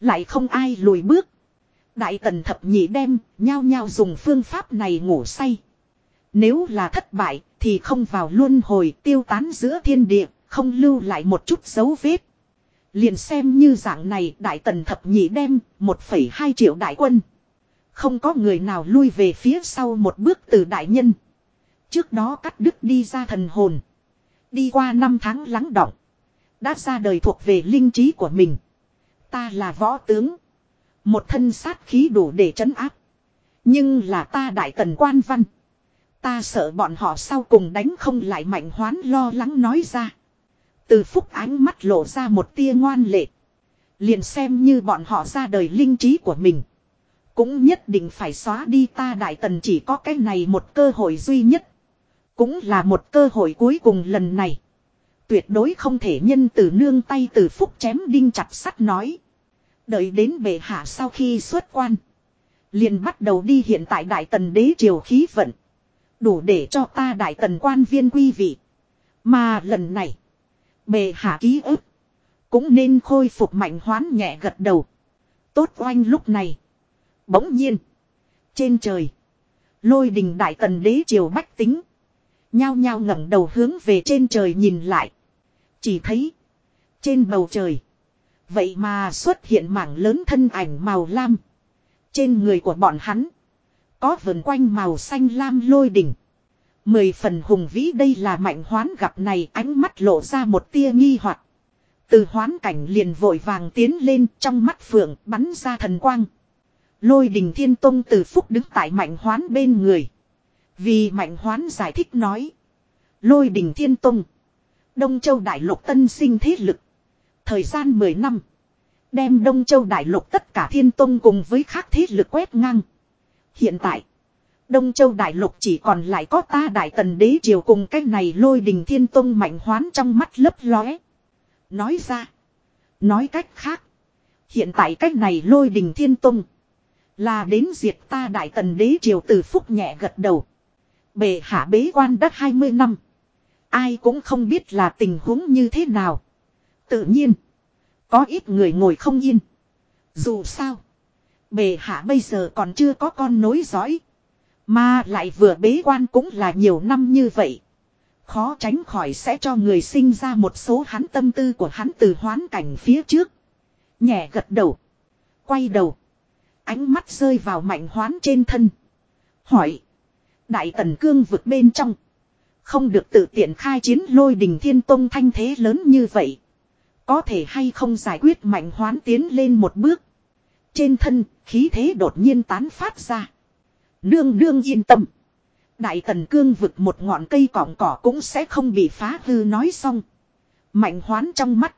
Lại không ai lùi bước. Đại tần thập nhị đem, nhao nhao dùng phương pháp này ngủ say. Nếu là thất bại, thì không vào luân hồi tiêu tán giữa thiên địa, không lưu lại một chút dấu vết. Liền xem như dạng này đại tần thập nhị đem, 1,2 triệu đại quân. Không có người nào lui về phía sau một bước từ đại nhân. Trước đó cắt đứt đi ra thần hồn. Đi qua năm tháng lắng động. Đã ra đời thuộc về linh trí của mình. Ta là võ tướng. Một thân sát khí đủ để trấn áp. Nhưng là ta đại tần quan văn. Ta sợ bọn họ sau cùng đánh không lại mạnh hoán lo lắng nói ra. Từ phúc ánh mắt lộ ra một tia ngoan lệ. Liền xem như bọn họ ra đời linh trí của mình. Cũng nhất định phải xóa đi ta đại tần chỉ có cái này một cơ hội duy nhất. Cũng là một cơ hội cuối cùng lần này. Tuyệt đối không thể nhân từ nương tay từ phúc chém đinh chặt sắt nói. Đợi đến bệ hạ sau khi xuất quan. Liền bắt đầu đi hiện tại đại tần đế triều khí vận. Đủ để cho ta đại tần quan viên quy vị. Mà lần này. Bệ hạ ký ức. Cũng nên khôi phục mạnh hoán nhẹ gật đầu. Tốt oanh lúc này. Bỗng nhiên. Trên trời. Lôi đình đại tần đế triều bách tính. Nhao nhao ngẩng đầu hướng về trên trời nhìn lại. Chỉ thấy. Trên bầu trời. Vậy mà xuất hiện mảng lớn thân ảnh màu lam. Trên người của bọn hắn. Có vần quanh màu xanh lam lôi đỉnh. Mười phần hùng vĩ đây là mạnh hoán gặp này ánh mắt lộ ra một tia nghi hoặc Từ hoán cảnh liền vội vàng tiến lên trong mắt phượng bắn ra thần quang. Lôi đình thiên tông từ phúc đứng tại mạnh hoán bên người. Vì mạnh hoán giải thích nói. Lôi đình thiên tông. Đông Châu Đại Lục tân sinh thế lực. Thời gian 10 năm. Đem Đông Châu Đại Lục tất cả thiên tông cùng với khác thế lực quét ngang. Hiện tại. Đông Châu Đại Lục chỉ còn lại có ta Đại Tần Đế Triều cùng cái này lôi đình thiên tông mạnh hoán trong mắt lấp lóe. Nói ra. Nói cách khác. Hiện tại cách này lôi đình thiên tông. Là đến diệt ta Đại Tần Đế Triều từ phúc nhẹ gật đầu. Bệ hạ bế quan đất 20 năm. Ai cũng không biết là tình huống như thế nào. Tự nhiên. Có ít người ngồi không yên. Dù sao. Bề hạ bây giờ còn chưa có con nối dõi. Mà lại vừa bế quan cũng là nhiều năm như vậy. Khó tránh khỏi sẽ cho người sinh ra một số hắn tâm tư của hắn từ hoán cảnh phía trước. Nhẹ gật đầu. Quay đầu. Ánh mắt rơi vào mạnh hoán trên thân. Hỏi. Đại tần cương vực bên trong. Không được tự tiện khai chiến lôi đình thiên tông thanh thế lớn như vậy. Có thể hay không giải quyết mạnh hoán tiến lên một bước. Trên thân, khí thế đột nhiên tán phát ra. Nương nương yên tâm. Đại tần cương vực một ngọn cây cỏng cỏ cũng sẽ không bị phá hư nói xong. Mạnh hoán trong mắt.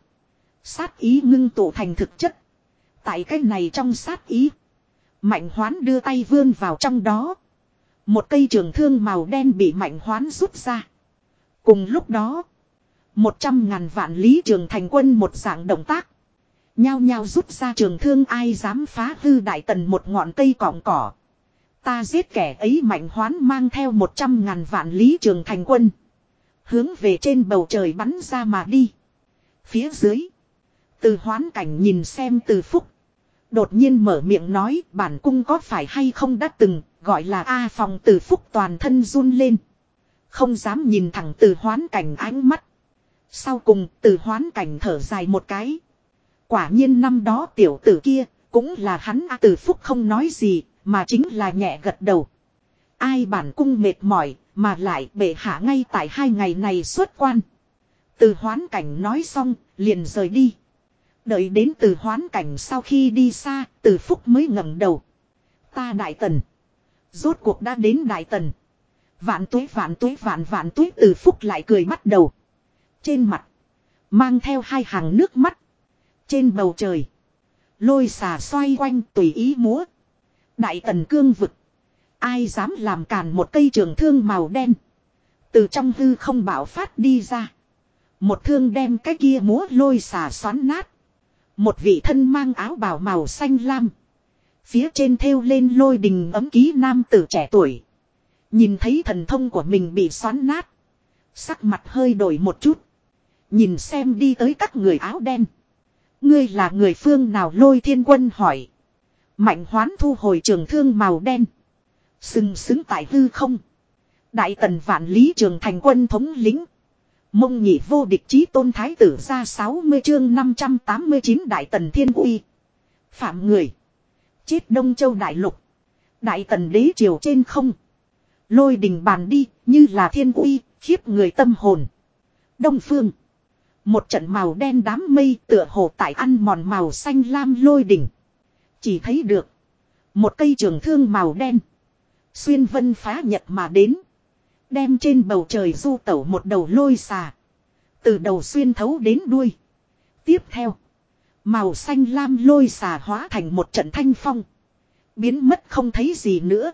Sát ý ngưng tụ thành thực chất. Tại cái này trong sát ý. Mạnh hoán đưa tay vươn vào trong đó. Một cây trường thương màu đen bị mạnh hoán rút ra. Cùng lúc đó. Một trăm ngàn vạn lý trường thành quân một dạng động tác. Nhao nhao rút ra trường thương ai dám phá hư đại tần một ngọn cây cỏng cỏ. Ta giết kẻ ấy mạnh hoán mang theo một trăm ngàn vạn lý trường thành quân. Hướng về trên bầu trời bắn ra mà đi. Phía dưới. Từ hoán cảnh nhìn xem từ phúc. Đột nhiên mở miệng nói, bản cung có phải hay không đã từng, gọi là A phòng từ phúc toàn thân run lên. Không dám nhìn thẳng từ hoán cảnh ánh mắt. Sau cùng từ hoán cảnh thở dài một cái. Quả nhiên năm đó tiểu tử kia cũng là hắn A từ phúc không nói gì mà chính là nhẹ gật đầu. Ai bản cung mệt mỏi mà lại bệ hạ ngay tại hai ngày này xuất quan. Từ hoán cảnh nói xong liền rời đi. Đợi đến từ hoán cảnh sau khi đi xa, từ phúc mới ngẩng đầu. Ta đại tần. Rốt cuộc đã đến đại tần. Vạn tuế vạn tuế vạn vạn tuế từ phúc lại cười bắt đầu. Trên mặt. Mang theo hai hàng nước mắt. Trên bầu trời. Lôi xà xoay quanh tùy ý múa. Đại tần cương vực. Ai dám làm càn một cây trường thương màu đen. Từ trong hư không bảo phát đi ra. Một thương đem cái kia múa lôi xà xoắn nát. Một vị thân mang áo bào màu xanh lam. Phía trên thêu lên lôi đình ấm ký nam tử trẻ tuổi. Nhìn thấy thần thông của mình bị xoắn nát. Sắc mặt hơi đổi một chút. Nhìn xem đi tới các người áo đen. Ngươi là người phương nào lôi thiên quân hỏi. Mạnh hoán thu hồi trường thương màu đen. Sừng sững tại hư không. Đại tần vạn lý trường thành quân thống lính. Mông nhị vô địch chí tôn thái tử ra 60 chương 589 đại tần thiên uy. Phạm người. Chết Đông Châu đại lục. Đại tần đế triều trên không. Lôi đình bàn đi như là thiên uy, khiếp người tâm hồn. Đông phương. Một trận màu đen đám mây tựa hồ tại ăn mòn màu xanh lam lôi đỉnh. Chỉ thấy được. Một cây trường thương màu đen. Xuyên vân phá nhật mà đến. Đem trên bầu trời du tẩu một đầu lôi xà. Từ đầu xuyên thấu đến đuôi. Tiếp theo. Màu xanh lam lôi xà hóa thành một trận thanh phong. Biến mất không thấy gì nữa.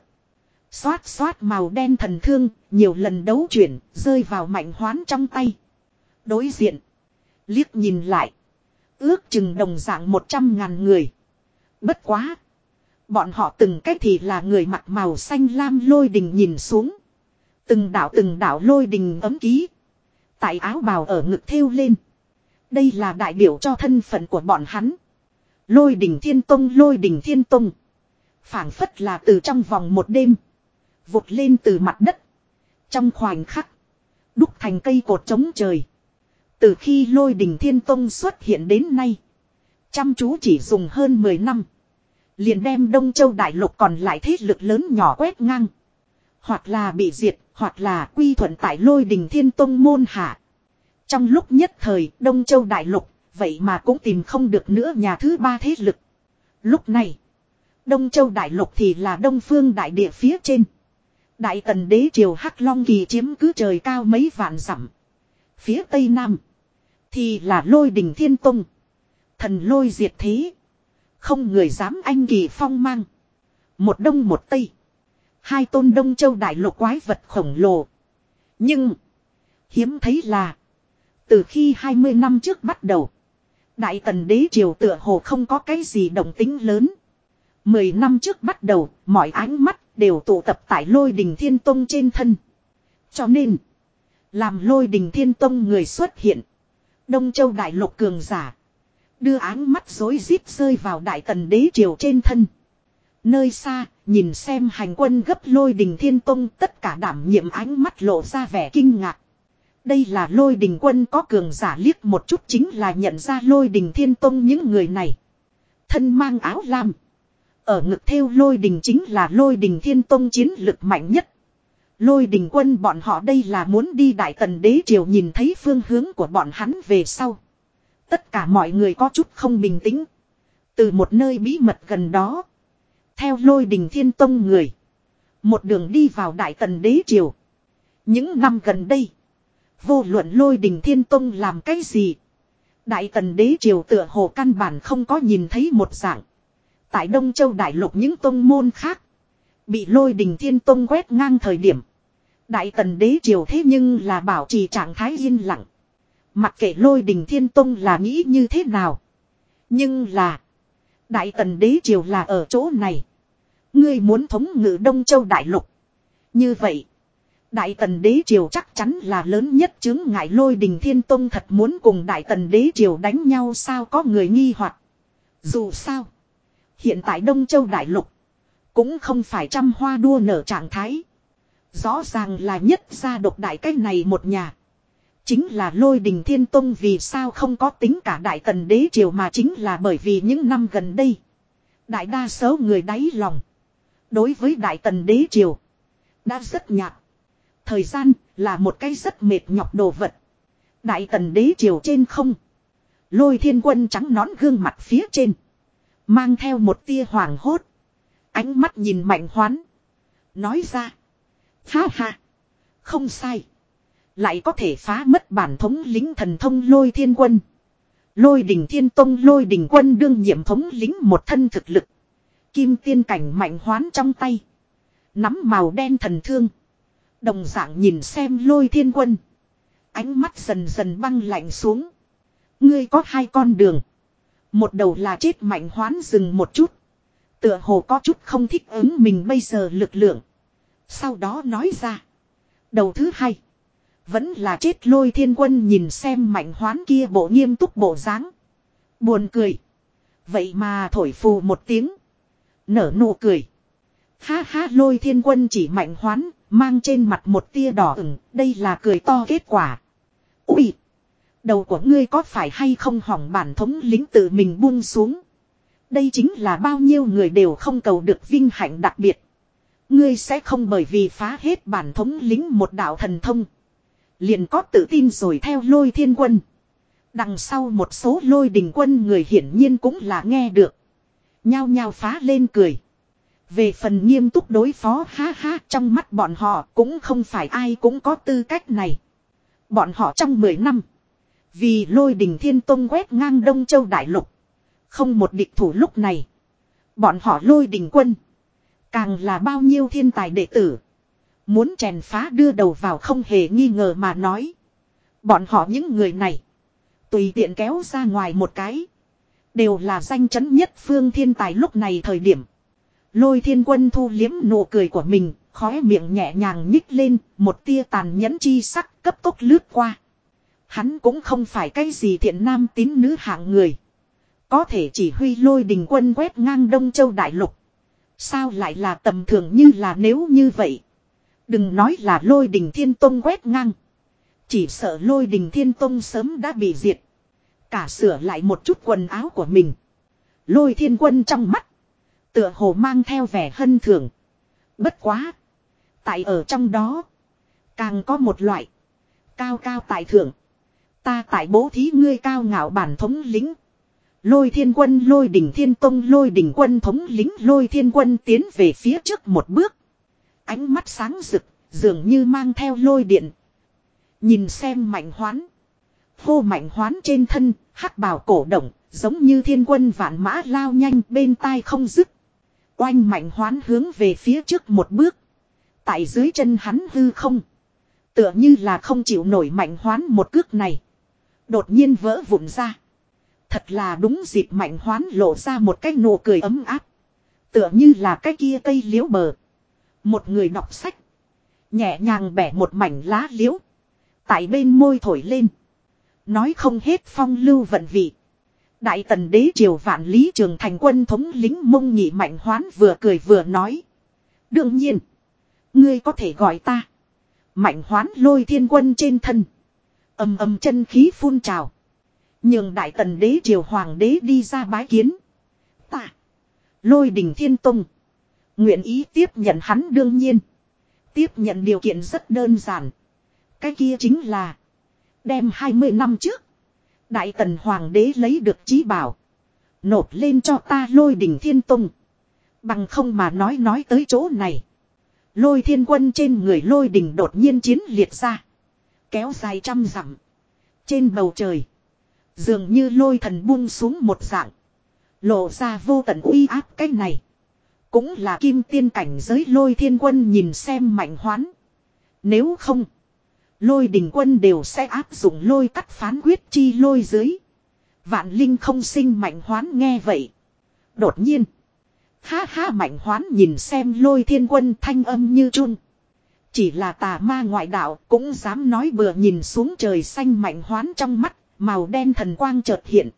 Xoát xoát màu đen thần thương, nhiều lần đấu chuyển, rơi vào mạnh hoán trong tay. Đối diện. Liếc nhìn lại. Ước chừng đồng dạng một trăm ngàn người. Bất quá. Bọn họ từng cách thì là người mặc màu xanh lam lôi đình nhìn xuống. Từng đảo từng đảo lôi đình ấm ký. Tại áo bào ở ngực thêu lên. Đây là đại biểu cho thân phận của bọn hắn. Lôi đình thiên tông, lôi đình thiên tông. phảng phất là từ trong vòng một đêm. Vụt lên từ mặt đất. Trong khoảnh khắc. Đúc thành cây cột chống trời. Từ khi lôi đình thiên tông xuất hiện đến nay. Chăm chú chỉ dùng hơn 10 năm. Liền đem Đông Châu Đại Lục còn lại thế lực lớn nhỏ quét ngang. Hoặc là bị diệt, hoặc là quy thuận tại lôi đình thiên tông môn hạ. Trong lúc nhất thời Đông Châu Đại Lục, vậy mà cũng tìm không được nữa nhà thứ ba thế lực. Lúc này, Đông Châu Đại Lục thì là Đông Phương Đại Địa phía trên. Đại tần đế triều Hắc Long Kỳ chiếm cứ trời cao mấy vạn dặm. Phía tây nam, thì là lôi đình thiên tông. Thần lôi diệt thế. Không người dám anh kỳ phong mang. Một đông một tây. Hai tôn đông châu đại lục quái vật khổng lồ. Nhưng. Hiếm thấy là. Từ khi 20 năm trước bắt đầu. Đại tần đế triều tựa hồ không có cái gì đồng tính lớn. Mười năm trước bắt đầu, mọi ánh mắt đều tụ tập tại lôi đình thiên tông trên thân. Cho nên, làm lôi đình thiên tông người xuất hiện. Đông châu đại lục cường giả. Đưa áng mắt dối rít rơi vào đại tần đế triều trên thân. Nơi xa, nhìn xem hành quân gấp lôi đình thiên tông tất cả đảm nhiệm ánh mắt lộ ra vẻ kinh ngạc. Đây là lôi đình quân có cường giả liếc một chút chính là nhận ra lôi đình thiên tông những người này. Thân mang áo lam. Ở ngực theo lôi đình chính là lôi đình thiên tông chiến lực mạnh nhất. Lôi đình quân bọn họ đây là muốn đi đại tần đế triều nhìn thấy phương hướng của bọn hắn về sau. Tất cả mọi người có chút không bình tĩnh. Từ một nơi bí mật gần đó. Theo lôi đình thiên tông người. Một đường đi vào đại tần đế triều. Những năm gần đây. Vô luận lôi đình thiên tông làm cái gì. Đại tần đế triều tựa hồ căn bản không có nhìn thấy một dạng. Tại Đông Châu Đại Lục những tông môn khác. Bị lôi đình thiên tông quét ngang thời điểm. Đại tần đế triều thế nhưng là bảo trì trạng thái yên lặng. Mặc kệ lôi đình thiên tông là nghĩ như thế nào. Nhưng là. Đại tần đế triều là ở chỗ này. Ngươi muốn thống ngự Đông Châu Đại Lục. Như vậy. Đại tần đế triều chắc chắn là lớn nhất chứng ngại lôi đình thiên tông thật muốn cùng đại tần đế triều đánh nhau sao có người nghi hoặc Dù sao. Hiện tại Đông Châu Đại Lục. Cũng không phải trăm hoa đua nở trạng thái. Rõ ràng là nhất gia độc đại cái này một nhà. Chính là lôi đình thiên tông vì sao không có tính cả đại tần đế triều mà chính là bởi vì những năm gần đây. Đại đa số người đáy lòng. Đối với đại tần đế triều. Đã rất nhạt. Thời gian là một cái rất mệt nhọc đồ vật. Đại tần đế triều trên không. Lôi thiên quân trắng nón gương mặt phía trên. Mang theo một tia hoàng hốt. Ánh mắt nhìn mạnh hoán. Nói ra. Ha ha. Không sai. Lại có thể phá mất bản thống lính thần thông lôi thiên quân. Lôi đỉnh thiên tông, lôi đỉnh quân đương nhiệm thống lính một thân thực lực. Kim tiên cảnh mạnh hoán trong tay. Nắm màu đen thần thương. Đồng dạng nhìn xem lôi thiên quân. Ánh mắt dần dần băng lạnh xuống. Ngươi có hai con đường. Một đầu là chết mạnh hoán dừng một chút. Tựa hồ có chút không thích ứng mình bây giờ lực lượng. Sau đó nói ra. Đầu thứ hai. Vẫn là chết lôi thiên quân nhìn xem mạnh hoán kia bộ nghiêm túc bộ dáng Buồn cười. Vậy mà thổi phù một tiếng. Nở nụ cười. Ha ha lôi thiên quân chỉ mạnh hoán, mang trên mặt một tia đỏ ửng, đây là cười to kết quả. Ui! Đầu của ngươi có phải hay không hỏng bản thống lính tự mình buông xuống. Đây chính là bao nhiêu người đều không cầu được vinh hạnh đặc biệt. Ngươi sẽ không bởi vì phá hết bản thống lính một đạo thần thông. Liền có tự tin rồi theo lôi thiên quân. Đằng sau một số lôi đình quân người hiển nhiên cũng là nghe được. Nhao nhao phá lên cười. Về phần nghiêm túc đối phó, ha ha, trong mắt bọn họ cũng không phải ai cũng có tư cách này. Bọn họ trong 10 năm. Vì lôi đình thiên tông quét ngang Đông Châu Đại Lục. Không một địch thủ lúc này. Bọn họ lôi đình quân. Càng là bao nhiêu thiên tài đệ tử. Muốn chèn phá đưa đầu vào không hề nghi ngờ mà nói. Bọn họ những người này. Tùy tiện kéo ra ngoài một cái. Đều là danh chấn nhất phương thiên tài lúc này thời điểm. Lôi thiên quân thu liếm nụ cười của mình, khóe miệng nhẹ nhàng nhích lên, một tia tàn nhẫn chi sắc cấp tốc lướt qua. Hắn cũng không phải cái gì thiện nam tín nữ hạng người. Có thể chỉ huy lôi đình quân quét ngang Đông Châu Đại Lục. Sao lại là tầm thường như là nếu như vậy. Đừng nói là lôi đình thiên tông quét ngang. Chỉ sợ lôi đình thiên tông sớm đã bị diệt. Cả sửa lại một chút quần áo của mình. Lôi thiên quân trong mắt. Tựa hồ mang theo vẻ hân thường. Bất quá. Tại ở trong đó. Càng có một loại. Cao cao tại thượng. Ta tại bố thí ngươi cao ngạo bản thống lính. Lôi thiên quân lôi đỉnh thiên tông lôi đỉnh quân thống lính lôi thiên quân tiến về phía trước một bước. Ánh mắt sáng rực, dường như mang theo lôi điện. Nhìn xem mạnh hoán. Hô mạnh hoán trên thân, hắc bào cổ động, giống như thiên quân vạn mã lao nhanh bên tai không dứt. Oanh mạnh hoán hướng về phía trước một bước. Tại dưới chân hắn hư không. Tựa như là không chịu nổi mạnh hoán một cước này. Đột nhiên vỡ vụn ra. Thật là đúng dịp mạnh hoán lộ ra một cái nụ cười ấm áp. Tựa như là cái kia cây liễu bờ. Một người đọc sách. Nhẹ nhàng bẻ một mảnh lá liễu. Tại bên môi thổi lên. Nói không hết phong lưu vận vị. Đại tần đế triều vạn lý trường thành quân thống lính mông nhị mạnh hoán vừa cười vừa nói. Đương nhiên. Ngươi có thể gọi ta. Mạnh hoán lôi thiên quân trên thân. Âm âm chân khí phun trào. Nhưng đại tần đế triều hoàng đế đi ra bái kiến. Ta. Lôi đình thiên tông. Nguyện ý tiếp nhận hắn đương nhiên. Tiếp nhận điều kiện rất đơn giản. Cái kia chính là. Đem 20 năm trước. Đại tần hoàng đế lấy được trí bảo. Nộp lên cho ta lôi đỉnh thiên tông. Bằng không mà nói nói tới chỗ này. Lôi thiên quân trên người lôi đỉnh đột nhiên chiến liệt ra. Kéo dài trăm dặm. Trên bầu trời. Dường như lôi thần buông xuống một dạng. Lộ ra vô tận uy áp cái này. Cũng là kim tiên cảnh giới lôi thiên quân nhìn xem mạnh hoán. Nếu không. Lôi đình quân đều sẽ áp dụng lôi cắt phán quyết chi lôi dưới. Vạn linh không sinh mạnh hoán nghe vậy. Đột nhiên. Ha ha mạnh hoán nhìn xem lôi thiên quân thanh âm như chun. Chỉ là tà ma ngoại đạo cũng dám nói bừa nhìn xuống trời xanh mạnh hoán trong mắt, màu đen thần quang chợt hiện.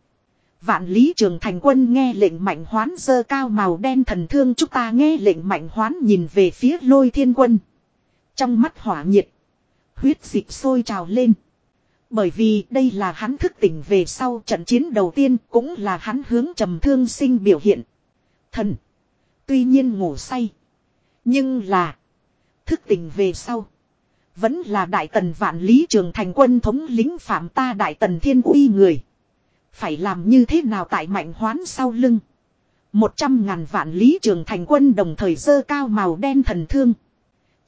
Vạn lý trường thành quân nghe lệnh mạnh hoán dơ cao màu đen thần thương chúng ta nghe lệnh mạnh hoán nhìn về phía lôi thiên quân. Trong mắt hỏa nhiệt. Huyết dịch sôi trào lên. Bởi vì đây là hắn thức tỉnh về sau trận chiến đầu tiên, cũng là hắn hướng trầm thương sinh biểu hiện. Thần. Tuy nhiên ngủ say. Nhưng là. Thức tỉnh về sau. Vẫn là đại tần vạn lý trường thành quân thống lính phạm ta đại tần thiên uy người. Phải làm như thế nào tại mạnh hoán sau lưng. Một trăm ngàn vạn lý trường thành quân đồng thời dơ cao màu đen thần thương.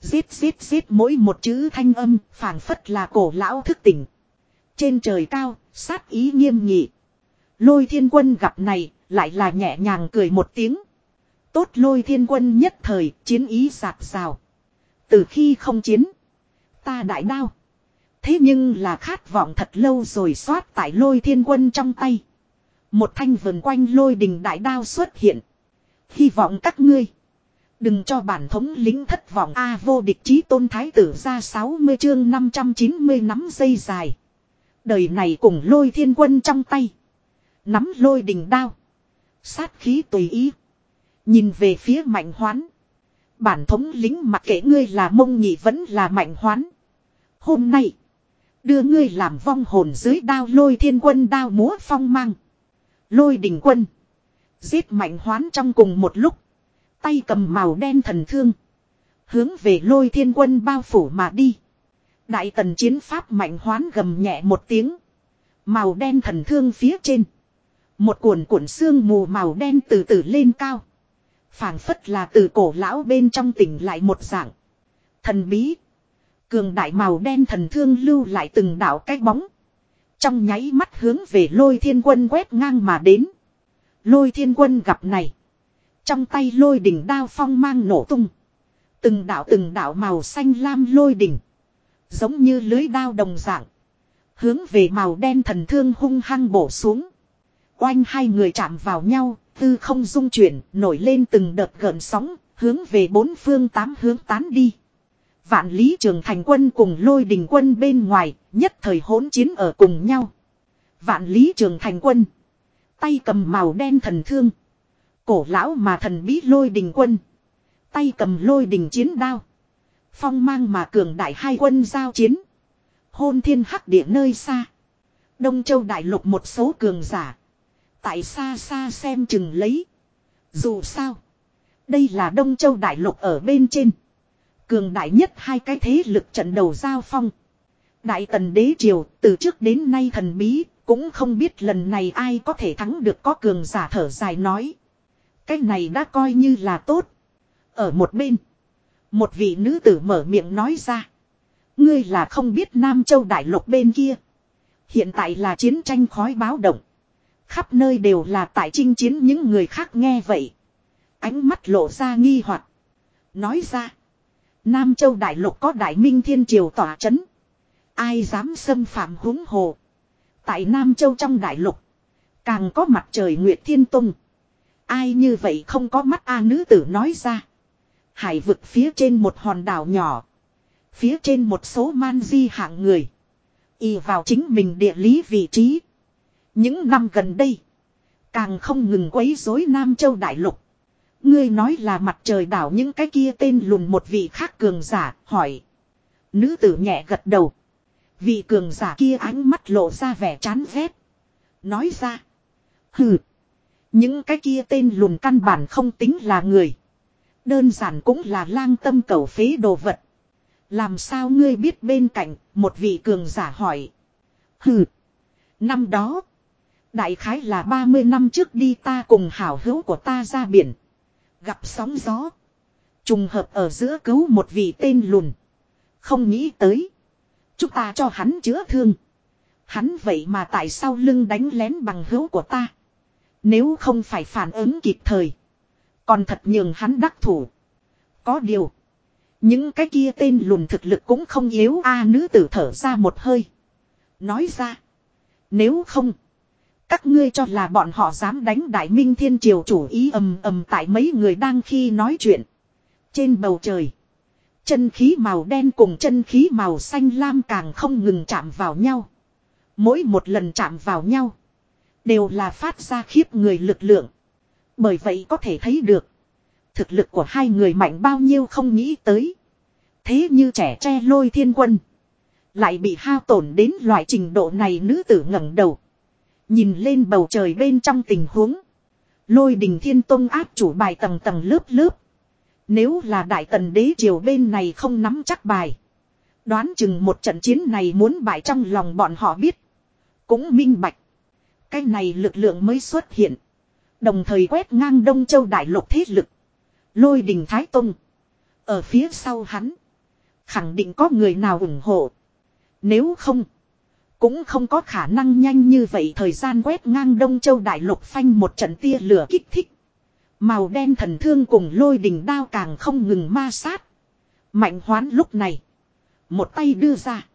Giết giết giết mỗi một chữ thanh âm phảng phất là cổ lão thức tỉnh. Trên trời cao, sát ý nghiêm nghị. Lôi thiên quân gặp này, lại là nhẹ nhàng cười một tiếng. Tốt lôi thiên quân nhất thời, chiến ý sạc rào. Từ khi không chiến, ta đại đao. Thế nhưng là khát vọng thật lâu rồi xoát tại lôi thiên quân trong tay. Một thanh vườn quanh lôi đình đại đao xuất hiện. Hy vọng các ngươi. Đừng cho bản thống lính thất vọng A vô địch chí tôn thái tử ra 60 chương 590 nắm dây dài. Đời này cùng lôi thiên quân trong tay. Nắm lôi đình đao. Sát khí tùy ý. Nhìn về phía mạnh hoán. Bản thống lính mặc kệ ngươi là mông nhị vẫn là mạnh hoán. Hôm nay. Đưa ngươi làm vong hồn dưới đao lôi thiên quân đao múa phong mang. Lôi đình quân. Giết mạnh hoán trong cùng một lúc. Tay cầm màu đen thần thương. Hướng về lôi thiên quân bao phủ mà đi. Đại tần chiến pháp mạnh hoán gầm nhẹ một tiếng. Màu đen thần thương phía trên. Một cuộn cuộn xương mù màu đen từ từ lên cao phảng phất là từ cổ lão bên trong tỉnh lại một dạng. Thần bí. Cường đại màu đen thần thương lưu lại từng đạo cái bóng. Trong nháy mắt hướng về lôi thiên quân quét ngang mà đến. Lôi thiên quân gặp này. Trong tay lôi đỉnh đao phong mang nổ tung. Từng đạo từng đạo màu xanh lam lôi đỉnh. Giống như lưới đao đồng dạng. Hướng về màu đen thần thương hung hăng bổ xuống. Oanh hai người chạm vào nhau, tư không dung chuyển, nổi lên từng đợt gợn sóng, hướng về bốn phương tám hướng tán đi. Vạn lý trường thành quân cùng lôi đình quân bên ngoài, nhất thời hỗn chiến ở cùng nhau. Vạn lý trường thành quân. Tay cầm màu đen thần thương. Cổ lão mà thần bí lôi đình quân. Tay cầm lôi đình chiến đao. Phong mang mà cường đại hai quân giao chiến. Hôn thiên hắc địa nơi xa. Đông châu đại lục một số cường giả. Tại xa xa xem chừng lấy. Dù sao. Đây là Đông châu đại lục ở bên trên. Cường đại nhất hai cái thế lực trận đầu giao phong. Đại tần đế triều, từ trước đến nay thần bí. Cũng không biết lần này ai có thể thắng được có cường giả thở dài nói. Cái này đã coi như là tốt. Ở một bên. Một vị nữ tử mở miệng nói ra. Ngươi là không biết Nam Châu Đại Lục bên kia. Hiện tại là chiến tranh khói báo động. Khắp nơi đều là tại chinh chiến những người khác nghe vậy. Ánh mắt lộ ra nghi hoặc Nói ra. Nam Châu Đại Lục có Đại Minh Thiên Triều tỏa chấn. Ai dám xâm phạm húng hồ. Tại Nam Châu trong Đại Lục. Càng có mặt trời Nguyệt Thiên Tông. Ai như vậy không có mắt A nữ tử nói ra. Hải vực phía trên một hòn đảo nhỏ. Phía trên một số man di hạng người. Y vào chính mình địa lý vị trí. Những năm gần đây. Càng không ngừng quấy rối Nam Châu Đại Lục. Ngươi nói là mặt trời đảo những cái kia tên lùn một vị khác cường giả, hỏi. Nữ tử nhẹ gật đầu. Vị cường giả kia ánh mắt lộ ra vẻ chán ghét. Nói ra. Hừ. Những cái kia tên lùn căn bản không tính là người. Đơn giản cũng là lang tâm cầu phế đồ vật. Làm sao ngươi biết bên cạnh, một vị cường giả hỏi. Hừ. Năm đó. Đại khái là 30 năm trước đi ta cùng hảo hữu của ta ra biển. Gặp sóng gió. Trùng hợp ở giữa cứu một vị tên lùn. Không nghĩ tới. Chúng ta cho hắn chữa thương. Hắn vậy mà tại sao lưng đánh lén bằng hữu của ta. Nếu không phải phản ứng kịp thời. Còn thật nhường hắn đắc thủ. Có điều. Những cái kia tên lùn thực lực cũng không yếu a à, nữ tử thở ra một hơi. Nói ra. Nếu không. Các ngươi cho là bọn họ dám đánh đại minh thiên triều chủ ý ầm ầm tại mấy người đang khi nói chuyện. Trên bầu trời. Chân khí màu đen cùng chân khí màu xanh lam càng không ngừng chạm vào nhau. Mỗi một lần chạm vào nhau. Đều là phát ra khiếp người lực lượng. Bởi vậy có thể thấy được. Thực lực của hai người mạnh bao nhiêu không nghĩ tới. Thế như trẻ tre lôi thiên quân. Lại bị hao tổn đến loại trình độ này nữ tử ngẩng đầu. Nhìn lên bầu trời bên trong tình huống. Lôi đình thiên tông áp chủ bài tầng tầng lớp lớp. Nếu là đại tần đế triều bên này không nắm chắc bài. Đoán chừng một trận chiến này muốn bại trong lòng bọn họ biết. Cũng minh bạch. Cái này lực lượng mới xuất hiện. Đồng thời quét ngang Đông Châu đại lục thế lực. Lôi đình Thái Tông. Ở phía sau hắn. Khẳng định có người nào ủng hộ. Nếu không. Cũng không có khả năng nhanh như vậy thời gian quét ngang Đông Châu Đại Lục phanh một trận tia lửa kích thích. Màu đen thần thương cùng lôi đình đao càng không ngừng ma sát. Mạnh hoán lúc này. Một tay đưa ra.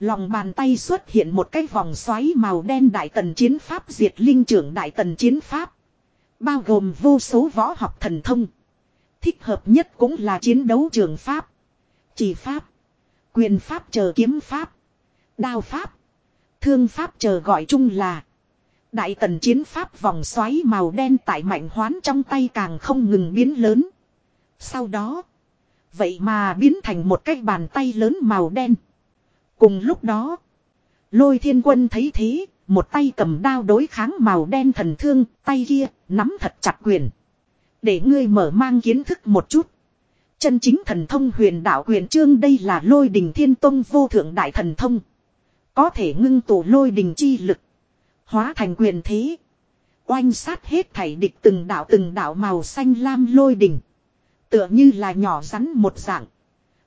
Lòng bàn tay xuất hiện một cái vòng xoáy màu đen đại tần chiến pháp diệt linh trưởng đại tần chiến pháp. Bao gồm vô số võ học thần thông. Thích hợp nhất cũng là chiến đấu trường pháp. Chỉ pháp. Quyền pháp chờ kiếm pháp. Đao pháp. Thương pháp chờ gọi chung là. Đại tần chiến pháp vòng xoáy màu đen tại mạnh hoán trong tay càng không ngừng biến lớn. Sau đó. Vậy mà biến thành một cái bàn tay lớn màu đen. Cùng lúc đó. Lôi thiên quân thấy thế. Một tay cầm đao đối kháng màu đen thần thương. Tay kia nắm thật chặt quyền. Để ngươi mở mang kiến thức một chút. Chân chính thần thông huyền đạo huyền trương đây là lôi đình thiên tông vô thượng đại thần thông. Có thể ngưng tụ lôi đình chi lực. Hóa thành quyền thế. Oanh sát hết thảy địch từng đạo từng đạo màu xanh lam lôi đình. Tựa như là nhỏ rắn một dạng.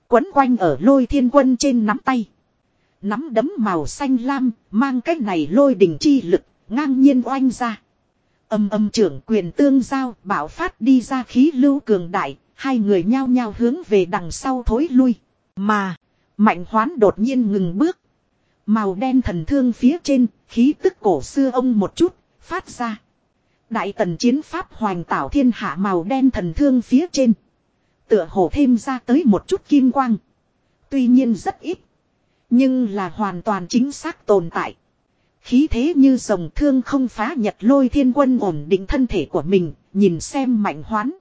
Quấn quanh ở lôi thiên quân trên nắm tay. Nắm đấm màu xanh lam, mang cái này lôi đình chi lực, ngang nhiên oanh ra. Âm âm trưởng quyền tương giao, bảo phát đi ra khí lưu cường đại, hai người nhao nhao hướng về đằng sau thối lui. Mà, mạnh hoán đột nhiên ngừng bước. Màu đen thần thương phía trên, khí tức cổ xưa ông một chút, phát ra. Đại tần chiến pháp hoành tảo thiên hạ màu đen thần thương phía trên. Tựa hồ thêm ra tới một chút kim quang. Tuy nhiên rất ít. Nhưng là hoàn toàn chính xác tồn tại. Khí thế như rồng thương không phá nhật lôi thiên quân ổn định thân thể của mình, nhìn xem mạnh hoán.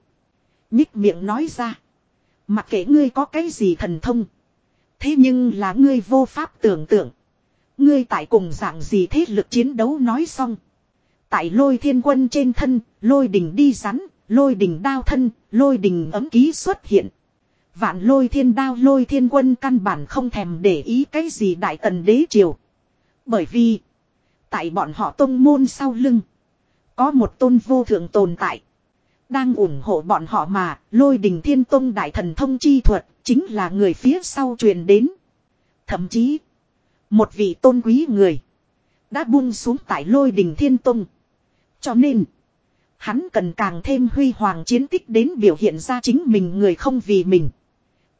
Nhích miệng nói ra. Mặc kệ ngươi có cái gì thần thông. Thế nhưng là ngươi vô pháp tưởng tượng. Ngươi tại cùng dạng gì thế lực chiến đấu nói xong. Tại lôi thiên quân trên thân, lôi đình đi rắn, lôi đình đao thân, lôi đình ấm ký xuất hiện. Vạn lôi thiên đao lôi thiên quân căn bản không thèm để ý cái gì đại tần đế triều. Bởi vì, tại bọn họ tông môn sau lưng, có một tôn vô thượng tồn tại. Đang ủng hộ bọn họ mà, lôi đình thiên tông đại thần thông chi thuật, chính là người phía sau truyền đến. Thậm chí, một vị tôn quý người. Đã buông xuống tại lôi đình thiên tông. Cho nên. Hắn cần càng thêm huy hoàng chiến tích đến biểu hiện ra chính mình người không vì mình.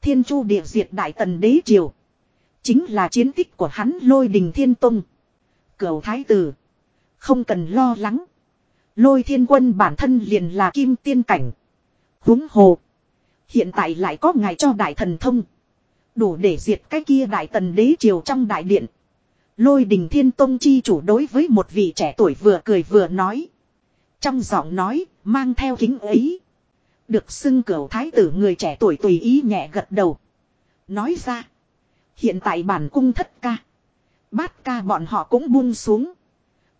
Thiên chu địa diệt đại tần đế triều. Chính là chiến tích của hắn lôi đình thiên tông. Cửu thái tử. Không cần lo lắng. Lôi thiên quân bản thân liền là kim tiên cảnh. huống hồ. Hiện tại lại có ngài cho đại thần thông. Đủ để diệt cái kia đại tần đế triều trong đại điện. Lôi đình thiên tông chi chủ đối với một vị trẻ tuổi vừa cười vừa nói. Trong giọng nói, mang theo kính ấy. Được xưng cửu thái tử người trẻ tuổi tùy ý nhẹ gật đầu. Nói ra. Hiện tại bản cung thất ca. Bát ca bọn họ cũng buông xuống.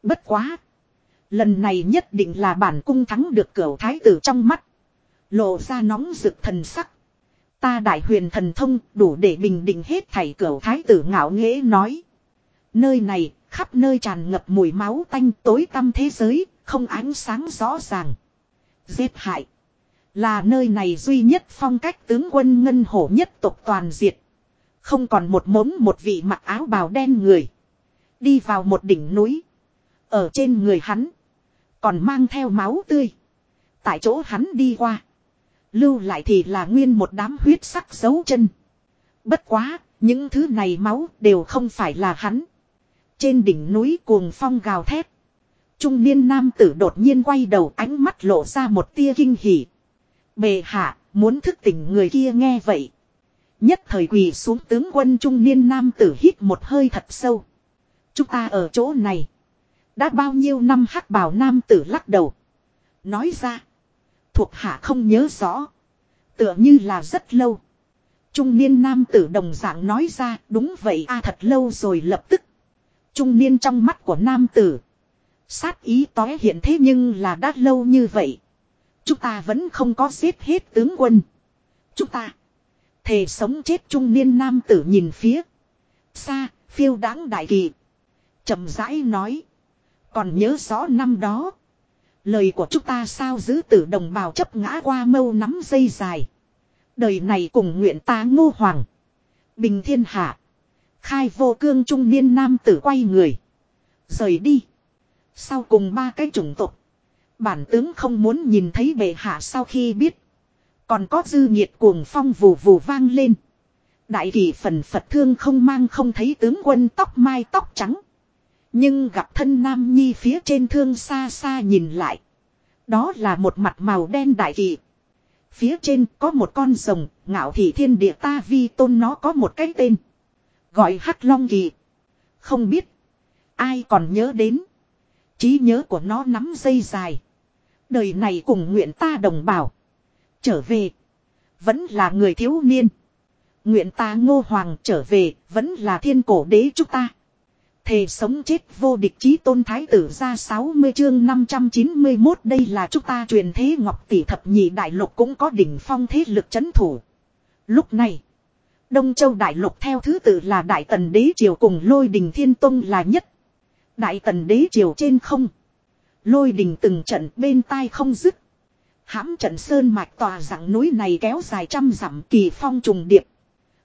Bất quá. Lần này nhất định là bản cung thắng được cửu thái tử trong mắt. Lộ ra nóng rực thần sắc. Ta đại huyền thần thông đủ để bình định hết thảy cửu thái tử ngạo nghễ nói. Nơi này, khắp nơi tràn ngập mùi máu tanh tối tăm thế giới, không ánh sáng rõ ràng. Giết hại. Là nơi này duy nhất phong cách tướng quân ngân hổ nhất tộc toàn diệt. Không còn một mống một vị mặc áo bào đen người. Đi vào một đỉnh núi. Ở trên người hắn. Còn mang theo máu tươi. Tại chỗ hắn đi qua. Lưu lại thì là nguyên một đám huyết sắc dấu chân. Bất quá, những thứ này máu đều không phải là hắn. Trên đỉnh núi cuồng phong gào thét. Trung niên nam tử đột nhiên quay đầu ánh mắt lộ ra một tia kinh hỉ. Bề hạ, muốn thức tỉnh người kia nghe vậy. Nhất thời quỳ xuống tướng quân trung niên nam tử hít một hơi thật sâu. Chúng ta ở chỗ này. Đã bao nhiêu năm hắc bào nam tử lắc đầu. Nói ra. Thuộc hạ không nhớ rõ. Tựa như là rất lâu. Trung niên nam tử đồng dạng nói ra đúng vậy a thật lâu rồi lập tức. Trung niên trong mắt của nam tử. Sát ý tói hiện thế nhưng là đã lâu như vậy. Chúng ta vẫn không có giết hết tướng quân. Chúng ta. Thề sống chết trung niên nam tử nhìn phía. Xa, phiêu đáng đại kỳ. chậm rãi nói. Còn nhớ rõ năm đó. Lời của chúng ta sao giữ tử đồng bào chấp ngã qua mâu nắm dây dài. Đời này cùng nguyện ta ngô hoàng. Bình thiên hạ. Khai vô cương trung niên nam tử quay người. Rời đi. Sau cùng ba cái chủng tộc. Bản tướng không muốn nhìn thấy bệ hạ sau khi biết. Còn có dư nhiệt cuồng phong vù vù vang lên. Đại kỳ phần Phật thương không mang không thấy tướng quân tóc mai tóc trắng. Nhưng gặp thân Nam Nhi phía trên thương xa xa nhìn lại. Đó là một mặt màu đen đại kỳ. Phía trên có một con rồng, ngạo thị thiên địa ta vi tôn nó có một cái tên. Gọi hắc long kỳ. Không biết. Ai còn nhớ đến. trí nhớ của nó nắm dây dài. Đời này cùng nguyện ta đồng bào. Trở về. Vẫn là người thiếu niên. Nguyện ta ngô hoàng trở về. Vẫn là thiên cổ đế chúng ta. Thề sống chết vô địch chí tôn thái tử ra 60 chương 591 đây là chúng ta truyền thế ngọc tỷ thập nhị đại lục cũng có đỉnh phong thế lực chấn thủ. Lúc này, Đông Châu đại lục theo thứ tự là Đại Tần Đế Triều cùng Lôi Đình Thiên Tông là nhất. Đại Tần Đế Triều trên không. Lôi đình từng trận bên tai không dứt. hãm trận sơn mạch tòa dạng núi này kéo dài trăm dặm kỳ phong trùng điệp.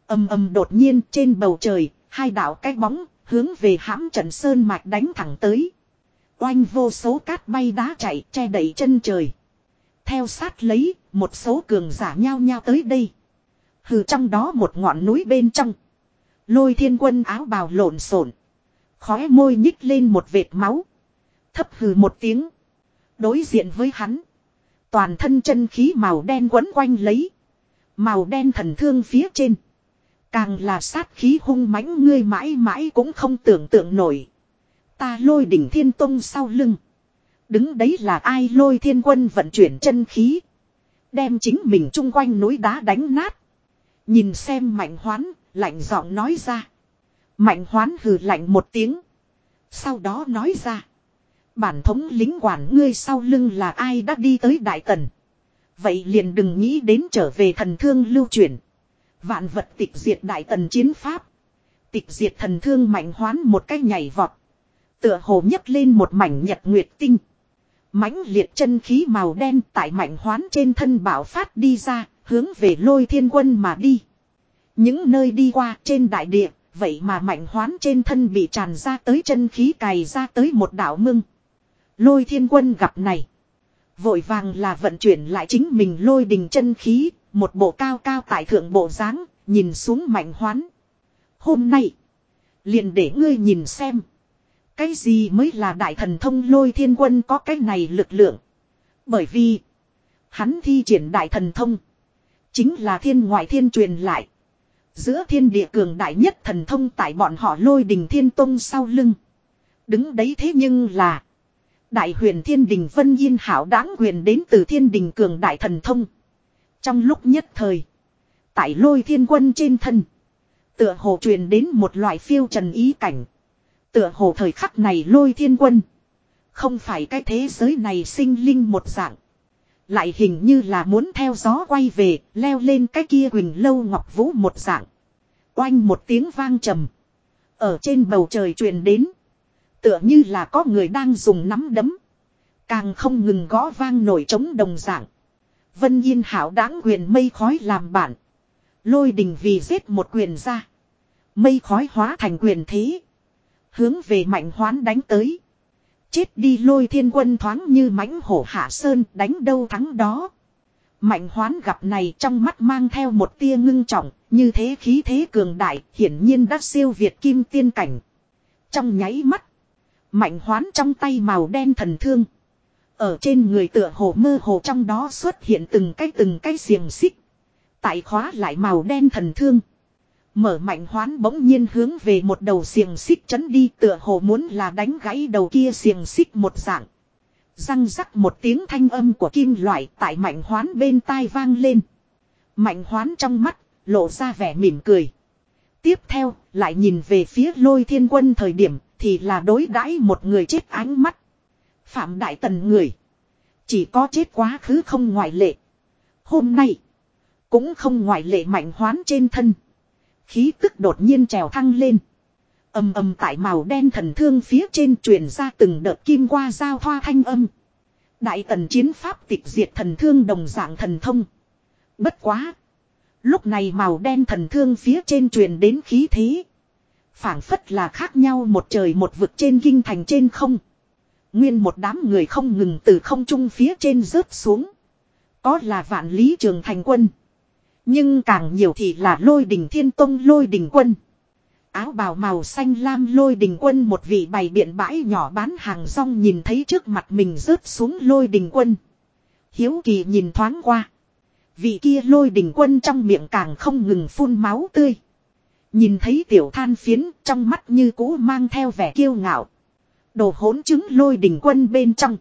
Âm âm đột nhiên trên bầu trời, hai đạo cái bóng hướng về hãm trận sơn mạch đánh thẳng tới. Oanh vô số cát bay đá chạy che đẩy chân trời. Theo sát lấy, một số cường giả nhao nhao tới đây. Hừ trong đó một ngọn núi bên trong. Lôi thiên quân áo bào lộn xộn Khóe môi nhích lên một vệt máu. Thấp hừ một tiếng. Đối diện với hắn. Toàn thân chân khí màu đen quấn quanh lấy. Màu đen thần thương phía trên. Càng là sát khí hung mãnh ngươi mãi mãi cũng không tưởng tượng nổi. Ta lôi đỉnh thiên tông sau lưng. Đứng đấy là ai lôi thiên quân vận chuyển chân khí. Đem chính mình chung quanh núi đá đánh nát. Nhìn xem mạnh hoán, lạnh giọng nói ra. Mạnh hoán hừ lạnh một tiếng. Sau đó nói ra. Bản thống lính quản ngươi sau lưng là ai đã đi tới Đại Tần. Vậy liền đừng nghĩ đến trở về thần thương lưu truyền. Vạn vật tịch diệt Đại Tần chiến pháp. Tịch diệt thần thương mạnh hoán một cái nhảy vọt. Tựa hồ nhấc lên một mảnh nhật nguyệt tinh. mãnh liệt chân khí màu đen tại mạnh hoán trên thân bảo phát đi ra, hướng về lôi thiên quân mà đi. Những nơi đi qua trên đại địa, vậy mà mạnh hoán trên thân bị tràn ra tới chân khí cày ra tới một đảo mưng. Lôi thiên quân gặp này. Vội vàng là vận chuyển lại chính mình lôi đình chân khí, một bộ cao cao tại thượng bộ dáng nhìn xuống mạnh hoán. Hôm nay, liền để ngươi nhìn xem. Cái gì mới là đại thần thông lôi thiên quân có cái này lực lượng. Bởi vì, hắn thi triển đại thần thông. Chính là thiên ngoại thiên truyền lại. Giữa thiên địa cường đại nhất thần thông tại bọn họ lôi đình thiên tông sau lưng. Đứng đấy thế nhưng là. Đại huyền thiên đình vân yên hảo đáng huyền đến từ thiên đình cường đại thần thông. Trong lúc nhất thời. Tại lôi thiên quân trên thân. Tựa hồ truyền đến một loại phiêu trần ý cảnh. Tựa hồ thời khắc này lôi thiên quân. Không phải cái thế giới này sinh linh một dạng. Lại hình như là muốn theo gió quay về, leo lên cái kia quỳnh lâu ngọc vũ một dạng. Oanh một tiếng vang trầm. Ở trên bầu trời truyền đến. Tựa như là có người đang dùng nắm đấm. Càng không ngừng gõ vang nổi trống đồng dạng. Vân Yên Hảo đáng quyền mây khói làm bản. Lôi đình vì giết một quyền ra. Mây khói hóa thành quyền thế. Hướng về mạnh hoán đánh tới. Chết đi lôi thiên quân thoáng như mãnh hổ hạ sơn đánh đâu thắng đó. Mạnh hoán gặp này trong mắt mang theo một tia ngưng trọng, như thế khí thế cường đại, hiển nhiên đã siêu việt kim tiên cảnh. Trong nháy mắt, mạnh hoán trong tay màu đen thần thương. Ở trên người tựa hồ mơ hồ trong đó xuất hiện từng cái từng cái xiềng xích. Tại khóa lại màu đen thần thương. Mở mạnh hoán bỗng nhiên hướng về một đầu xiềng xích chấn đi tựa hồ muốn là đánh gãy đầu kia xiềng xích một dạng. Răng rắc một tiếng thanh âm của kim loại tại mạnh hoán bên tai vang lên. Mạnh hoán trong mắt, lộ ra vẻ mỉm cười. Tiếp theo, lại nhìn về phía lôi thiên quân thời điểm, thì là đối đãi một người chết ánh mắt. Phạm Đại Tần người. Chỉ có chết quá khứ không ngoại lệ. Hôm nay. Cũng không ngoại lệ mạnh hoán trên thân. Khí tức đột nhiên trèo thăng lên. ầm ầm tại màu đen thần thương phía trên truyền ra từng đợt kim qua giao thoa thanh âm. Đại tần chiến pháp tịch diệt thần thương đồng dạng thần thông. Bất quá. Lúc này màu đen thần thương phía trên truyền đến khí thế. phảng phất là khác nhau một trời một vực trên kinh thành trên không. Nguyên một đám người không ngừng từ không trung phía trên rớt xuống. Có là vạn lý trường thành quân. Nhưng càng nhiều thì là lôi đình thiên tông lôi đình quân. Áo bào màu xanh lam lôi đình quân một vị bày biện bãi nhỏ bán hàng rong nhìn thấy trước mặt mình rớt xuống lôi đình quân. Hiếu kỳ nhìn thoáng qua. Vị kia lôi đình quân trong miệng càng không ngừng phun máu tươi. Nhìn thấy tiểu than phiến trong mắt như cũ mang theo vẻ kiêu ngạo. Đồ hỗn chứng lôi đình quân bên trong.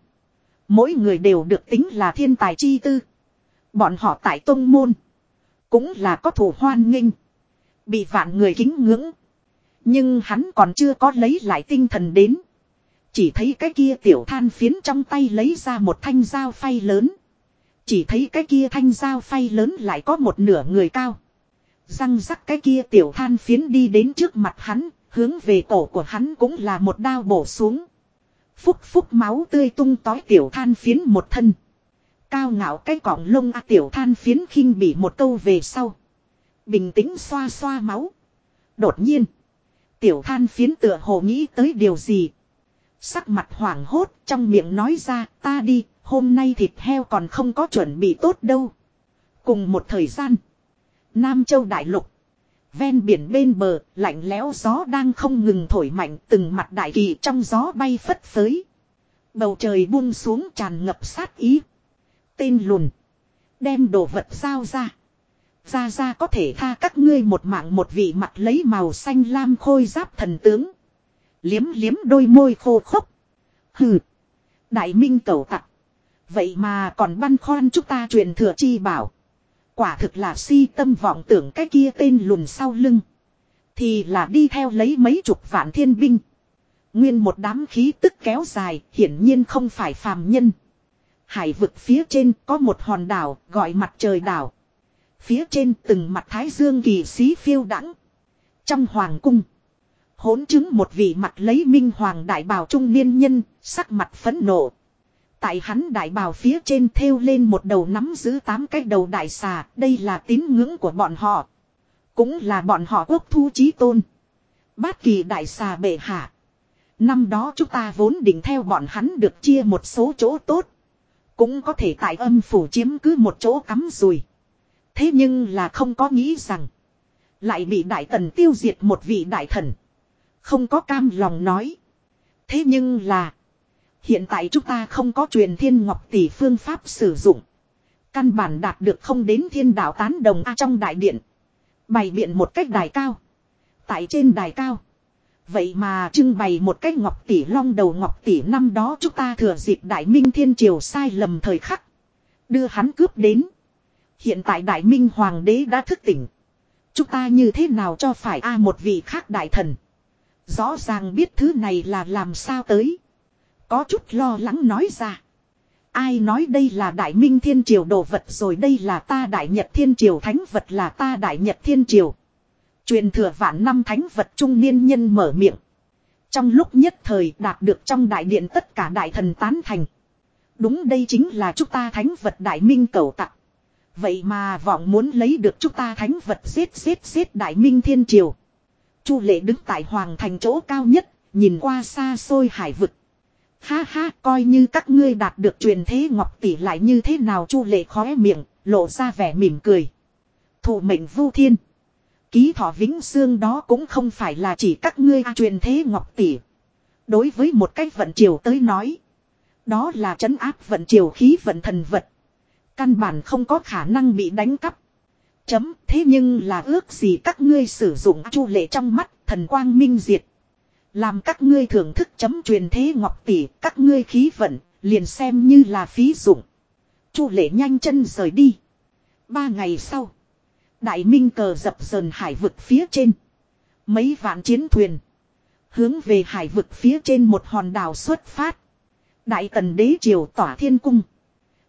Mỗi người đều được tính là thiên tài chi tư. Bọn họ tại tông môn. Cũng là có thủ hoan nghênh. Bị vạn người kính ngưỡng. Nhưng hắn còn chưa có lấy lại tinh thần đến. Chỉ thấy cái kia tiểu than phiến trong tay lấy ra một thanh dao phay lớn. Chỉ thấy cái kia thanh dao phay lớn lại có một nửa người cao. Răng rắc cái kia tiểu than phiến đi đến trước mặt hắn, hướng về cổ của hắn cũng là một đao bổ xuống. Phúc phúc máu tươi tung tói tiểu than phiến một thân. Cao ngạo cái cọng lông a tiểu than phiến khinh bị một câu về sau. Bình tĩnh xoa xoa máu. Đột nhiên. Tiểu than phiến tựa hồ nghĩ tới điều gì. Sắc mặt hoảng hốt, trong miệng nói ra, ta đi, hôm nay thịt heo còn không có chuẩn bị tốt đâu. Cùng một thời gian. Nam Châu Đại Lục. Ven biển bên bờ, lạnh lẽo gió đang không ngừng thổi mạnh từng mặt đại kỳ trong gió bay phất phới. Bầu trời buông xuống tràn ngập sát ý. Tên lùn. Đem đồ vật giao ra. Ra ra có thể tha các ngươi một mạng một vị mặt lấy màu xanh lam khôi giáp thần tướng. Liếm liếm đôi môi khô khốc. Hừ. Đại minh cầu tặc. Vậy mà còn băn khoăn chúng ta truyền thừa chi bảo. Quả thực là si tâm vọng tưởng cái kia tên lùn sau lưng. Thì là đi theo lấy mấy chục vạn thiên binh. Nguyên một đám khí tức kéo dài, hiển nhiên không phải phàm nhân. Hải vực phía trên có một hòn đảo gọi mặt trời đảo. Phía trên từng mặt thái dương kỳ sĩ phiêu đẳng Trong hoàng cung. Hỗn chứng một vị mặt lấy minh hoàng đại bào trung niên nhân, sắc mặt phấn nộ. Tại hắn đại bào phía trên thêu lên một đầu nắm giữ tám cái đầu đại xà, đây là tín ngưỡng của bọn họ. Cũng là bọn họ quốc thu chí tôn. Bát kỳ đại xà bệ hạ. Năm đó chúng ta vốn định theo bọn hắn được chia một số chỗ tốt. Cũng có thể tại âm phủ chiếm cứ một chỗ cắm rùi. Thế nhưng là không có nghĩ rằng. Lại bị đại tần tiêu diệt một vị đại thần. Không có cam lòng nói. Thế nhưng là. Hiện tại chúng ta không có truyền thiên ngọc tỷ phương pháp sử dụng. Căn bản đạt được không đến thiên đạo tán đồng A trong đại điện. Bày biện một cách đài cao. Tại trên đài cao. Vậy mà trưng bày một cách ngọc tỷ long đầu ngọc tỷ năm đó chúng ta thừa dịp đại minh thiên triều sai lầm thời khắc. Đưa hắn cướp đến. Hiện tại đại minh hoàng đế đã thức tỉnh. Chúng ta như thế nào cho phải a một vị khác đại thần. Rõ ràng biết thứ này là làm sao tới. Có chút lo lắng nói ra. Ai nói đây là đại minh thiên triều đồ vật rồi đây là ta đại nhật thiên triều thánh vật là ta đại nhật thiên triều. Truyền thừa vạn năm thánh vật trung niên nhân mở miệng. Trong lúc nhất thời đạt được trong đại điện tất cả đại thần tán thành. Đúng đây chính là chúng ta thánh vật đại minh cầu tặng. Vậy mà vọng muốn lấy được chúng ta thánh vật giết giết giết đại minh thiên triều. Chu lệ đứng tại hoàng thành chỗ cao nhất, nhìn qua xa xôi hải vực. Ha ha, coi như các ngươi đạt được truyền thế ngọc tỷ lại như thế nào chu lệ khóe miệng, lộ ra vẻ mỉm cười. Thủ mệnh vu thiên. Ký thọ vĩnh xương đó cũng không phải là chỉ các ngươi truyền thế ngọc tỷ. Đối với một cách vận triều tới nói. Đó là trấn áp vận triều khí vận thần vật. Căn bản không có khả năng bị đánh cắp. Chấm thế nhưng là ước gì các ngươi sử dụng chu lệ trong mắt thần quang minh diệt. Làm các ngươi thưởng thức chấm truyền thế ngọc tỷ các ngươi khí vận liền xem như là phí dụng. chu lệ nhanh chân rời đi. Ba ngày sau. Đại minh cờ dập dờn hải vực phía trên. Mấy vạn chiến thuyền. Hướng về hải vực phía trên một hòn đảo xuất phát. Đại tần đế triều tỏa thiên cung.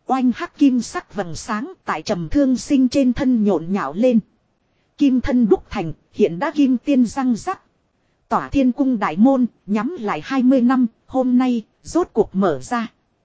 Oanh hắc kim sắc vầng sáng tại trầm thương sinh trên thân nhộn nhạo lên. Kim thân đúc thành, hiện đã kim tiên răng rắc. Tỏa thiên cung đại môn, nhắm lại 20 năm, hôm nay, rốt cuộc mở ra.